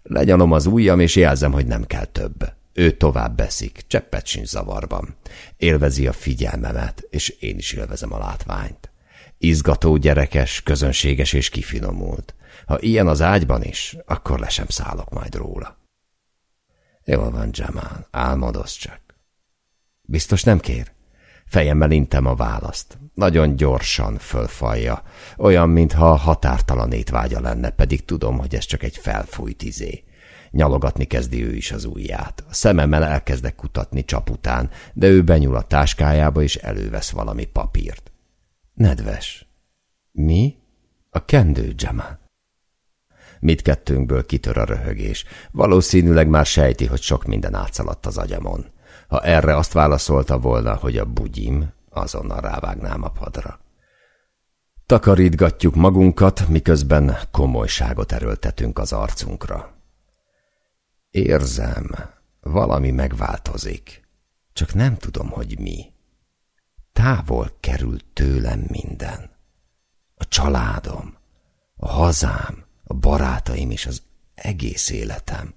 A: Legyanom az ujjam, és jelzem, hogy nem kell több. Ő tovább beszik, cseppet sincs zavarban. Élvezi a figyelmemet, és én is élvezem a látványt. Izgató gyerekes, közönséges és kifinomult. Ha ilyen az ágyban is, akkor le sem szállok majd róla. Jól van, Jamal, álmodoz csak. Biztos nem kér? Fejemmel intem a választ. Nagyon gyorsan fölfalja, olyan, mintha határtalan étvágya lenne, pedig tudom, hogy ez csak egy felfújt izé. Nyalogatni kezdi ő is az ujját. A szememmel elkezdek kutatni csap után, de ő benyúl a táskájába, és elővesz valami papírt. Nedves. Mi? A kendő, Jamal. Mindkettőnkből kitör a röhögés. Valószínűleg már sejti, hogy sok minden átszaladt az agyamon. Ha erre azt válaszolta volna, hogy a bugyim, azonnal rávágnám a padra. Takarítgatjuk magunkat, miközben komolyságot erőltetünk az arcunkra. Érzem, valami megváltozik, csak nem tudom, hogy mi. Távol került tőlem minden. A családom, a hazám, a barátaim és az egész életem.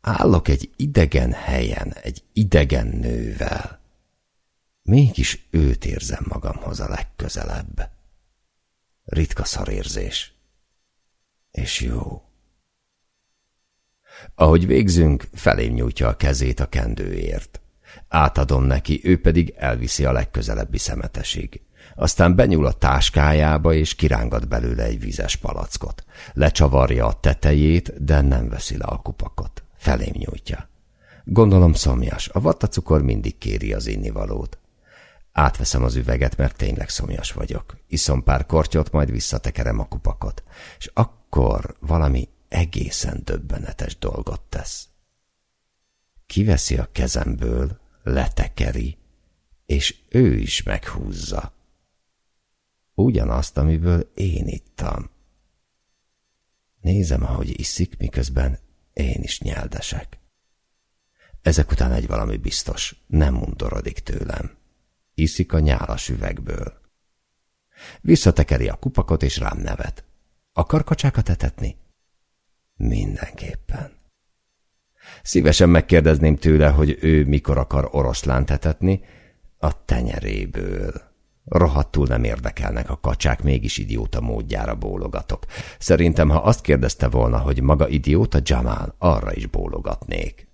A: Állok egy idegen helyen, egy idegen nővel. Mégis őt érzem magamhoz a legközelebb. Ritka szarérzés. És jó. Ahogy végzünk, felém nyújtja a kezét a kendőért. Átadom neki, ő pedig elviszi a legközelebbi szemetesig. Aztán benyúl a táskájába, és kirángat belőle egy vizes palackot. Lecsavarja a tetejét, de nem veszi le a kupakot. Felém nyújtja. Gondolom szomjas, a vattacukor mindig kéri az innivalót. Átveszem az üveget, mert tényleg szomjas vagyok. Iszom pár kortyot, majd visszatekerem a kupakot. És akkor valami egészen döbbenetes dolgot tesz. Kiveszi a kezemből, letekeri, és ő is meghúzza. Ugyanazt, amiből én ittam. Nézem, ahogy iszik, miközben én is nyeldesek. Ezek után egy valami biztos, nem undorodik tőlem. Iszik a nyálas üvegből. Visszatekeri a kupakot, és rám nevet. Akar kacsákat etetni? Mindenképpen. Szívesen megkérdezném tőle, hogy ő mikor akar oroszlánt etetni, a tenyeréből. Rohadtul nem érdekelnek a kacsák, mégis idióta módjára bólogatok. Szerintem, ha azt kérdezte volna, hogy maga idióta Jamal, arra is bólogatnék.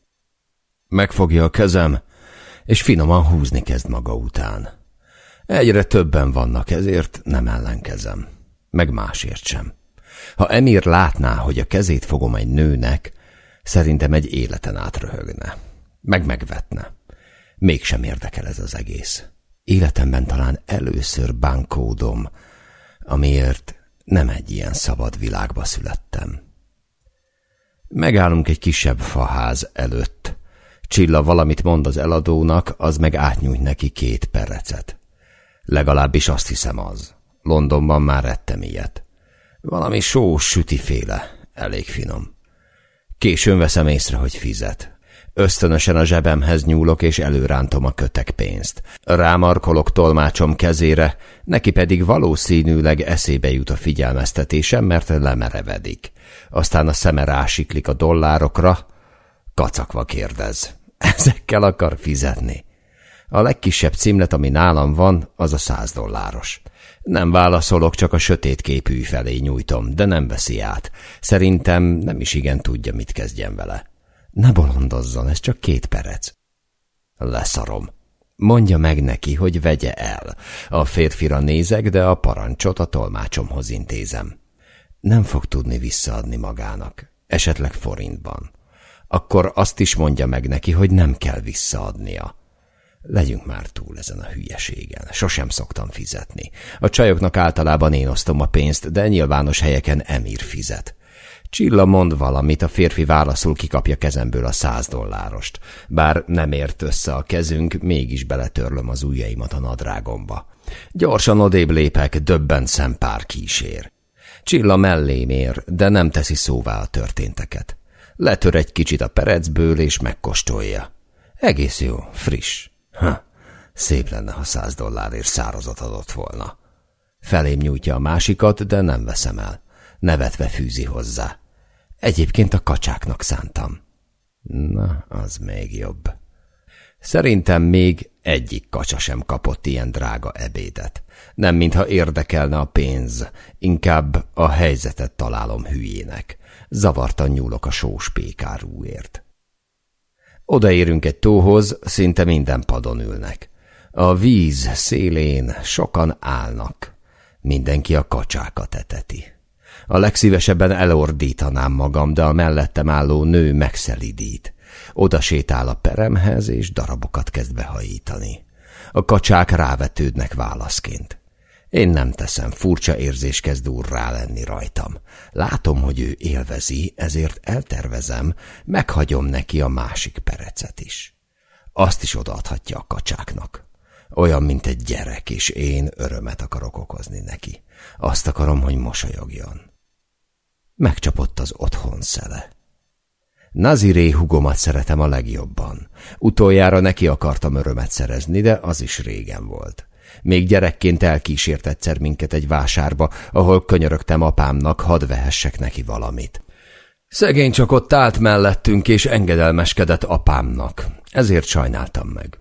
A: Megfogja a kezem, és finoman húzni kezd maga után. Egyre többen vannak, ezért nem ellenkezem. Meg másért sem. Ha Emir látná, hogy a kezét fogom egy nőnek, szerintem egy életen átröhögne. Meg megvetne. Mégsem érdekel ez az egész. Életemben talán először bánkódom, amiért nem egy ilyen szabad világba születtem. Megállunk egy kisebb faház előtt. Csilla valamit mond az eladónak, az meg átnyújt neki két perecet. Legalábbis azt hiszem az. Londonban már ettem ilyet. Valami sós sütiféle, elég finom. Későn veszem észre, hogy fizet. Ösztönösen a zsebemhez nyúlok, és előrántom a kötek pénzt. Rámarkolok tolmácsom kezére, neki pedig valószínűleg eszébe jut a figyelmeztetésem, mert lemerevedik. Aztán a szeme rásiklik a dollárokra, kacakva kérdez. Ezekkel akar fizetni. A legkisebb címlet, ami nálam van, az a száz dolláros. Nem válaszolok, csak a sötét képű felé nyújtom, de nem veszi át. Szerintem nem is igen tudja, mit kezdjen vele. Ne bolondozzon, ez csak két perec. Leszarom. Mondja meg neki, hogy vegye el. A férfira nézek, de a parancsot a tolmácsomhoz intézem. Nem fog tudni visszaadni magának, esetleg forintban. Akkor azt is mondja meg neki, hogy nem kell visszaadnia. Legyünk már túl ezen a hülyeségen. Sosem szoktam fizetni. A csajoknak általában én osztom a pénzt, de nyilvános helyeken Emir fizet. Csilla mond valamit, a férfi válaszul kikapja kezemből a száz dollárost. Bár nem ért össze a kezünk, mégis beletörlöm az ujjaimat a nadrágomba. Gyorsan odébb lépek, döbben szempár kísér. Csilla mellém ér, de nem teszi szóvá a történteket. Letör egy kicsit a perecből, és megkóstolja. Egész jó, friss. Ha, szép lenne, ha száz dollárért szárazat adott volna. Felém nyújtja a másikat, de nem veszem el. Nevetve fűzi hozzá. Egyébként a kacsáknak szántam. Na, az még jobb. Szerintem még egyik kacsa sem kapott ilyen drága ebédet. Nem mintha érdekelne a pénz, inkább a helyzetet találom hülyének. Zavartan nyúlok a sós pékárúért. Odaérünk egy tóhoz, szinte minden padon ülnek. A víz szélén sokan állnak. Mindenki a kacsákat eteti. A legszívesebben elordítanám magam, de a mellettem álló nő megszelidít. Oda sétál a peremhez, és darabokat kezd behajítani. A kacsák rávetődnek válaszként. Én nem teszem, furcsa érzés kezd rá lenni rajtam. Látom, hogy ő élvezi, ezért eltervezem, meghagyom neki a másik perecet is. Azt is odaadhatja a kacsáknak. Olyan, mint egy gyerek, és én örömet akarok okozni neki. Azt akarom, hogy mosolyogjon. Megcsapott az otthon szele. Naziré hugomat szeretem a legjobban. Utoljára neki akartam örömet szerezni, de az is régen volt. Még gyerekként elkísért egyszer minket egy vásárba, ahol könyörögtem apámnak, hadd vehessek neki valamit. Szegény csak ott állt mellettünk, és engedelmeskedett apámnak. Ezért sajnáltam meg.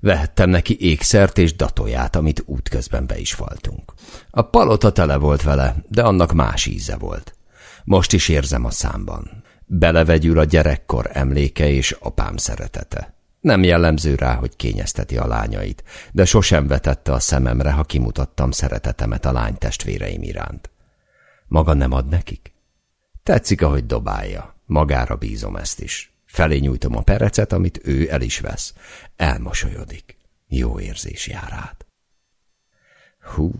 A: Vehettem neki ékszert és datóját, amit útközben be is faltunk. A palota tele volt vele, de annak más íze volt. Most is érzem a számban. Belevegyül a gyerekkor emléke és apám szeretete. Nem jellemző rá, hogy kényezteti a lányait, de sosem vetette a szememre, ha kimutattam szeretetemet a lány testvéreim iránt. Maga nem ad nekik? Tetszik, ahogy dobálja. Magára bízom ezt is. Felé nyújtom a perecet, amit ő el is vesz. Elmosolyodik. Jó érzés jár át. Hú,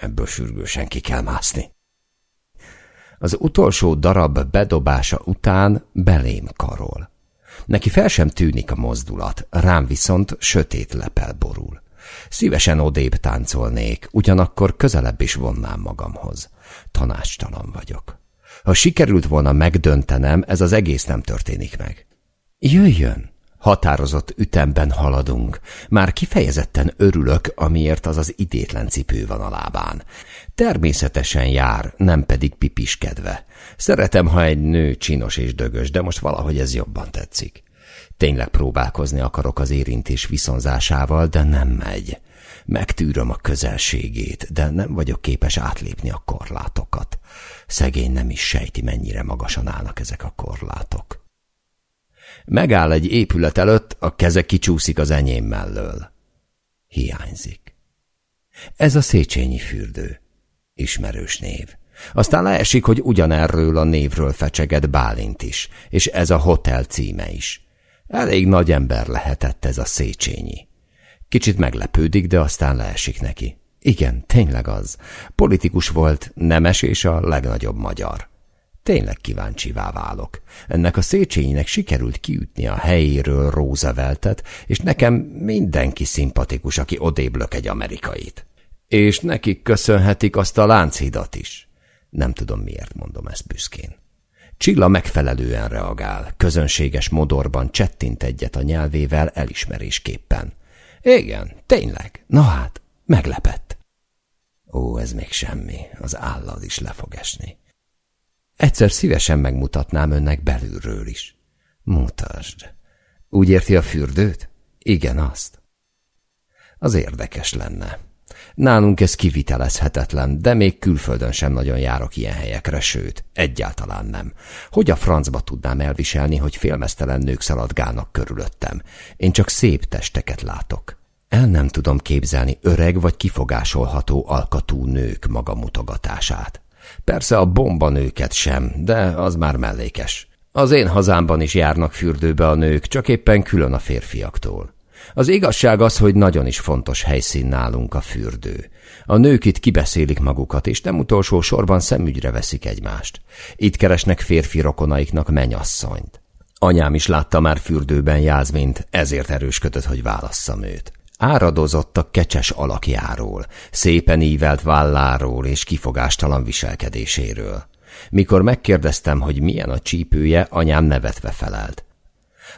A: ebből sürgősen ki kell mászni. Az utolsó darab bedobása után belém karol. Neki fel sem tűnik a mozdulat, rám viszont sötét lepel borul. Szívesen odébb táncolnék, ugyanakkor közelebb is vonnám magamhoz. Tanácstalan vagyok. Ha sikerült volna megdöntenem, ez az egész nem történik meg. Jöjjön! Határozott ütemben haladunk. Már kifejezetten örülök, amiért az az idétlen cipő van a lábán. Természetesen jár, nem pedig pipiskedve. Szeretem, ha egy nő csinos és dögös, de most valahogy ez jobban tetszik. Tényleg próbálkozni akarok az érintés viszonzásával, de nem megy. Megtűröm a közelségét, de nem vagyok képes átlépni a korlátokat. Szegény nem is sejti, mennyire magasan állnak ezek a korlátok. Megáll egy épület előtt, a keze kicsúszik az enyém mellől. Hiányzik. Ez a Széchenyi fürdő. Ismerős név. Aztán leesik, hogy ugyanerről a névről fecseged Bálint is, és ez a hotel címe is. Elég nagy ember lehetett ez a Széchenyi. Kicsit meglepődik, de aztán leesik neki. Igen, tényleg az. Politikus volt, nemes és a legnagyobb magyar. Tényleg kíváncsivá válok. Ennek a Széchenyinek sikerült kiütni a helyéről Rózaveltet, és nekem mindenki szimpatikus, aki odéblök egy amerikait. És nekik köszönhetik azt a lánchidat is. Nem tudom, miért mondom ezt büszkén. Csilla megfelelően reagál, közönséges modorban csettint egyet a nyelvével elismerésképpen. Igen, tényleg, na hát, meglepett. Ó, ez még semmi, az állad is le fog esni. Egyszer szívesen megmutatnám önnek belülről is. Mutasd. Úgy érti a fürdőt? Igen, azt. Az érdekes lenne. Nálunk ez kivitelezhetetlen, de még külföldön sem nagyon járok ilyen helyekre, sőt, egyáltalán nem. Hogy a francba tudnám elviselni, hogy félmeztelen nők szaladgálnak körülöttem? Én csak szép testeket látok. El nem tudom képzelni öreg vagy kifogásolható alkatú nők magamutogatását. Persze a bomba nőket sem, de az már mellékes. Az én hazámban is járnak fürdőbe a nők, csak éppen külön a férfiaktól. Az igazság az, hogy nagyon is fontos helyszín nálunk a fürdő. A nők itt kibeszélik magukat, és nem utolsó sorban szemügyre veszik egymást. Itt keresnek férfi rokonaiknak menyasszonyt. Anyám is látta már fürdőben Jázmint, ezért erősködött, hogy válasszam őt. Áradozott a kecses alakjáról, szépen ívelt válláról és kifogástalan viselkedéséről. Mikor megkérdeztem, hogy milyen a csípője, anyám nevetve felelt.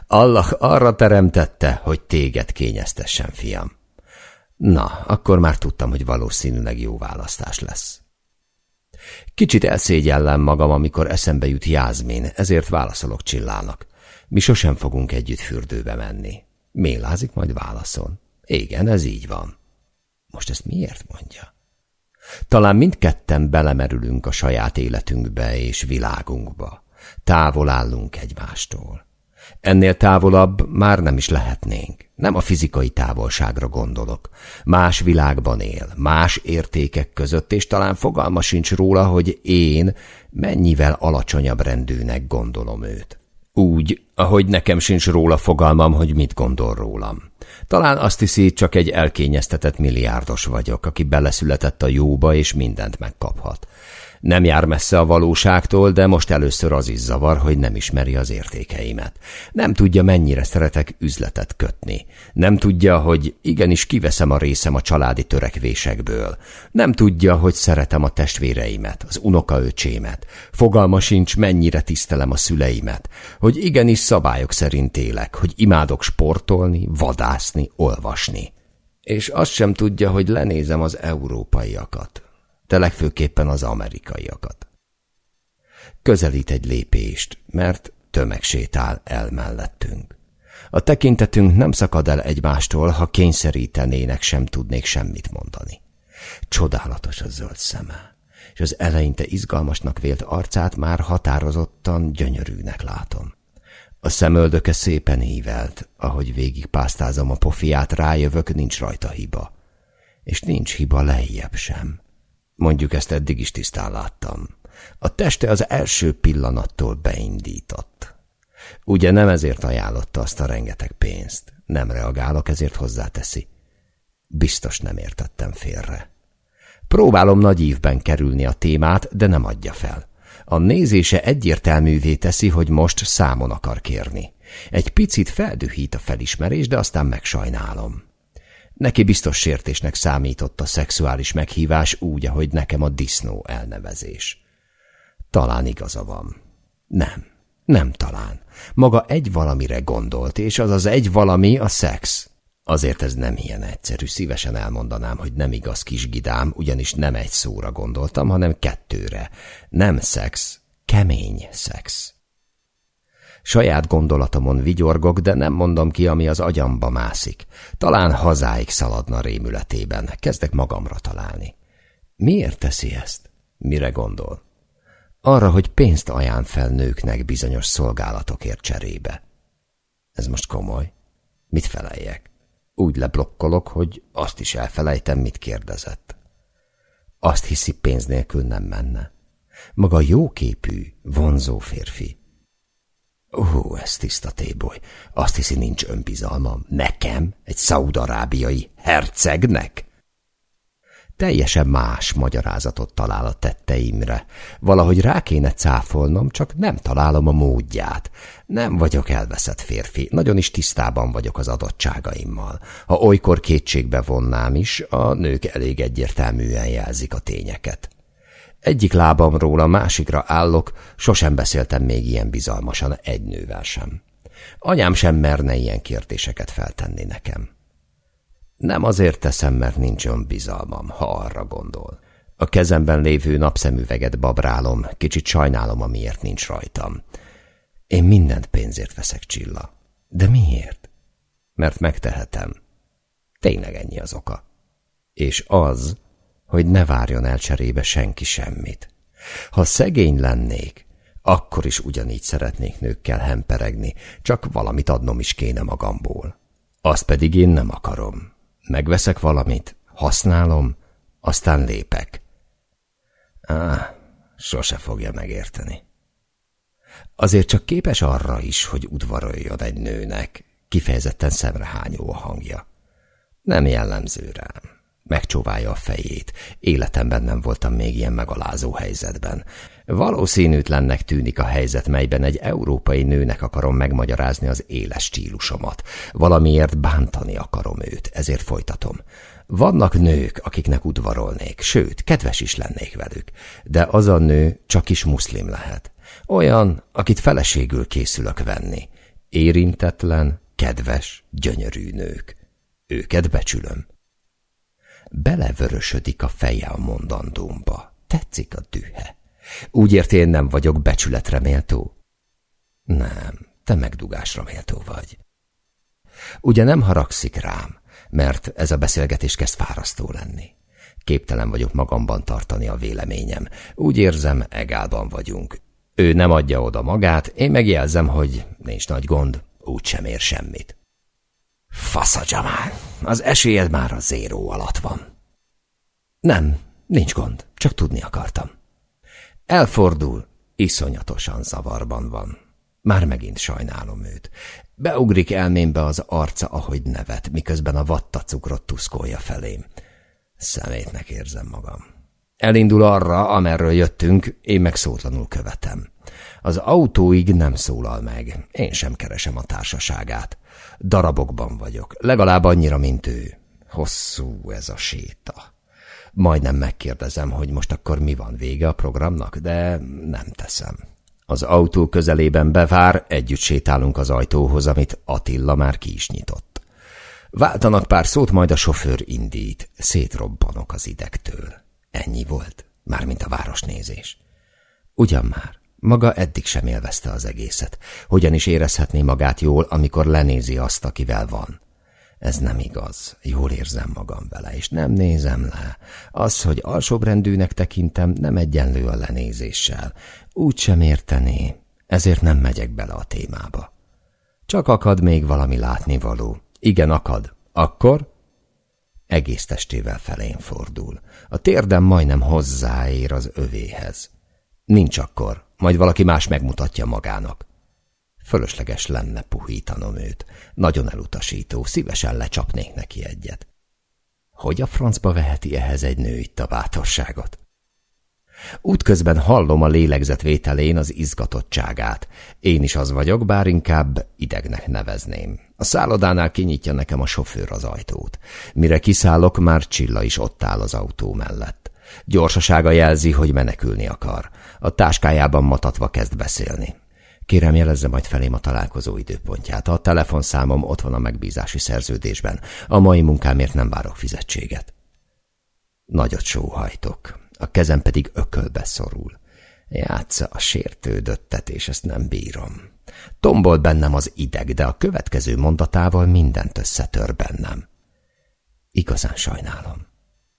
A: Allah arra teremtette, hogy téged kényeztessen, fiam. Na, akkor már tudtam, hogy valószínűleg jó választás lesz. Kicsit elszégyellem magam, amikor eszembe jut Jázmin, ezért válaszolok Csillának. Mi sosem fogunk együtt fürdőbe menni. Mélázik, majd válaszol. Igen, ez így van. Most ezt miért mondja? Talán mindketten belemerülünk a saját életünkbe és világunkba. Távol állunk egymástól. Ennél távolabb már nem is lehetnénk. Nem a fizikai távolságra gondolok. Más világban él, más értékek között, és talán fogalma sincs róla, hogy én mennyivel alacsonyabb rendűnek gondolom őt. Úgy, ahogy nekem sincs róla fogalmam, hogy mit gondol rólam. Talán azt hiszi, csak egy elkényeztetett milliárdos vagyok, aki beleszületett a jóba, és mindent megkaphat. Nem jár messze a valóságtól, de most először az is zavar, hogy nem ismeri az értékeimet. Nem tudja, mennyire szeretek üzletet kötni. Nem tudja, hogy igenis kiveszem a részem a családi törekvésekből. Nem tudja, hogy szeretem a testvéreimet, az unokaöcsémet. Fogalma sincs, mennyire tisztelem a szüleimet. Hogy igenis szabályok szerint élek, hogy imádok sportolni, vadászni, olvasni. És azt sem tudja, hogy lenézem az európaiakat de legfőképpen az amerikaiakat. Közelít egy lépést, mert tömeg sétál el mellettünk. A tekintetünk nem szakad el egymástól, ha kényszerítenének, sem tudnék semmit mondani. Csodálatos a zöld szeme, és az eleinte izgalmasnak vélt arcát már határozottan gyönyörűnek látom. A szemöldöke szépen ívelt, ahogy végig pásztázom a pofiát, rájövök, nincs rajta hiba. És nincs hiba lejjebb sem. Mondjuk ezt eddig is tisztán láttam. A teste az első pillanattól beindított. Ugye nem ezért ajánlotta azt a rengeteg pénzt. Nem reagálok, ezért hozzáteszi. Biztos nem értettem félre. Próbálom nagy ívben kerülni a témát, de nem adja fel. A nézése egyértelművé teszi, hogy most számon akar kérni. Egy picit feldühít a felismerés, de aztán megsajnálom. Neki biztos sértésnek számított a szexuális meghívás úgy, ahogy nekem a disznó elnevezés. Talán igaza van. Nem, nem talán. Maga egy valamire gondolt, és az az egy valami a szex. Azért ez nem ilyen egyszerű. Szívesen elmondanám, hogy nem igaz kis gidám, ugyanis nem egy szóra gondoltam, hanem kettőre. Nem szex, kemény szex. Saját gondolatomon vigyorgok, de nem mondom ki, ami az agyamba mászik. Talán hazáig szaladna rémületében. Kezdek magamra találni. Miért teszi ezt? Mire gondol? Arra, hogy pénzt ajánl fel nőknek bizonyos szolgálatokért cserébe. Ez most komoly. Mit feleljek? Úgy leblokkolok, hogy azt is elfelejtem, mit kérdezett. Azt hiszi, pénz nélkül nem menne. Maga jóképű, vonzó férfi. Ó, ez tiszta téboly. Azt hiszi, nincs önbizalmam. Nekem? Egy szaudarábiai hercegnek? Teljesen más magyarázatot talál a tetteimre. Valahogy rá kéne cáfolnom, csak nem találom a módját. Nem vagyok elveszett férfi, nagyon is tisztában vagyok az adottságaimmal. Ha olykor kétségbe vonnám is, a nők elég egyértelműen jelzik a tényeket. Egyik lábamról a másikra állok, sosem beszéltem még ilyen bizalmasan egy nővel sem. Anyám sem merne ilyen kérdéseket feltenni nekem. Nem azért teszem, mert nincs bizalmam, ha arra gondol. A kezemben lévő napszemüveget babrálom, kicsit sajnálom, amiért nincs rajtam. Én mindent pénzért veszek, Csilla. De miért? Mert megtehetem. Tényleg ennyi az oka. És az, hogy ne várjon el cserébe senki semmit. Ha szegény lennék, akkor is ugyanígy szeretnék nőkkel hemperegni, csak valamit adnom is kéne magamból. Azt pedig én nem akarom. Megveszek valamit, használom, aztán lépek. Á, sose fogja megérteni. Azért csak képes arra is, hogy udvaroljon egy nőnek, kifejezetten szemrehányó a hangja. Nem jellemző rám. Megcsóválja a fejét. Életemben nem voltam még ilyen megalázó helyzetben. Valószínűtlennek tűnik a helyzet, melyben egy európai nőnek akarom megmagyarázni az éles stílusomat. Valamiért bántani akarom őt, ezért folytatom. Vannak nők, akiknek udvarolnék, sőt, kedves is lennék velük, de az a nő csak is muszlim lehet. Olyan, akit feleségül készülök venni. Érintetlen, kedves, gyönyörű nők. Őket becsülöm. Belevörösödik a feje a mondandómba. Tetszik a dühe. Úgy érti, én nem vagyok becsületre méltó? Nem, te megdugásra méltó vagy. Ugye nem haragszik rám, mert ez a beszélgetés kezd fárasztó lenni. Képtelen vagyok magamban tartani a véleményem. Úgy érzem, egálban vagyunk. Ő nem adja oda magát, én megjelzem, hogy nincs nagy gond, úgy sem ér semmit. Fasza, Jamal, az esélyed már a zéró alatt van. Nem, nincs gond, csak tudni akartam. Elfordul, iszonyatosan zavarban van. Már megint sajnálom őt. Beugrik elmémbe az arca, ahogy nevet, miközben a vattacukrot tuszkolja felém. Szemétnek érzem magam. Elindul arra, amerről jöttünk, én meg szótlanul követem. Az autóig nem szólal meg, én sem keresem a társaságát. Darabokban vagyok, legalább annyira, mint ő. Hosszú ez a séta. Majdnem megkérdezem, hogy most akkor mi van vége a programnak, de nem teszem. Az autó közelében bevár, együtt sétálunk az ajtóhoz, amit Attila már ki is nyitott. Váltanak pár szót, majd a sofőr indít. Szétrobbanok az idegtől. Ennyi volt, mármint a városnézés. Ugyan már, maga eddig sem élvezte az egészet. Hogyan is érezhetné magát jól, amikor lenézi azt, akivel van? Ez nem igaz. Jól érzem magam vele, és nem nézem le. Az, hogy alsóbrendűnek tekintem, nem egyenlő a lenézéssel. Úgy sem értené, ezért nem megyek bele a témába. Csak akad még valami látnivaló. Igen, akad. Akkor? Egész testével felén fordul. A térdem majdnem hozzáér az övéhez. Nincs akkor, majd valaki más megmutatja magának. Fölösleges lenne puhítanom őt. Nagyon elutasító, szívesen lecsapnék neki egyet. Hogy a francba veheti ehhez egy nő itt a bátorságot? Útközben hallom a lélegzetvételén az izgatottságát. Én is az vagyok, bár inkább idegnek nevezném. A szállodánál kinyitja nekem a sofőr az ajtót. Mire kiszállok, már Csilla is ott áll az autó mellett. Gyorsasága jelzi, hogy menekülni akar. A táskájában matatva kezd beszélni. Kérem, jelezze majd felém a találkozó időpontját. A telefonszámom ott van a megbízási szerződésben. A mai munkámért nem várok fizetséget. Nagyot sóhajtok, a kezem pedig ökölbe szorul. Játsza a sértődöttet, és ezt nem bírom. Tombol bennem az ideg, de a következő mondatával mindent összetör bennem. Igazán sajnálom.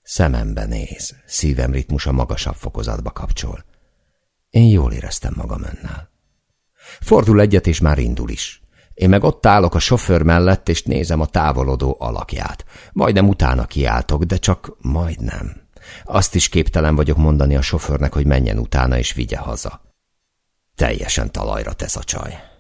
A: Szemembe néz, szívem ritmusa magasabb fokozatba kapcsol. Én jól éreztem magam önnel. Fordul egyet, és már indul is. Én meg ott állok a sofőr mellett, és nézem a távolodó alakját. Majdnem utána kiáltok, de csak majdnem. Azt is képtelen vagyok mondani a sofőrnek, hogy menjen utána és vigye haza. Teljesen talajra tesz a csaj.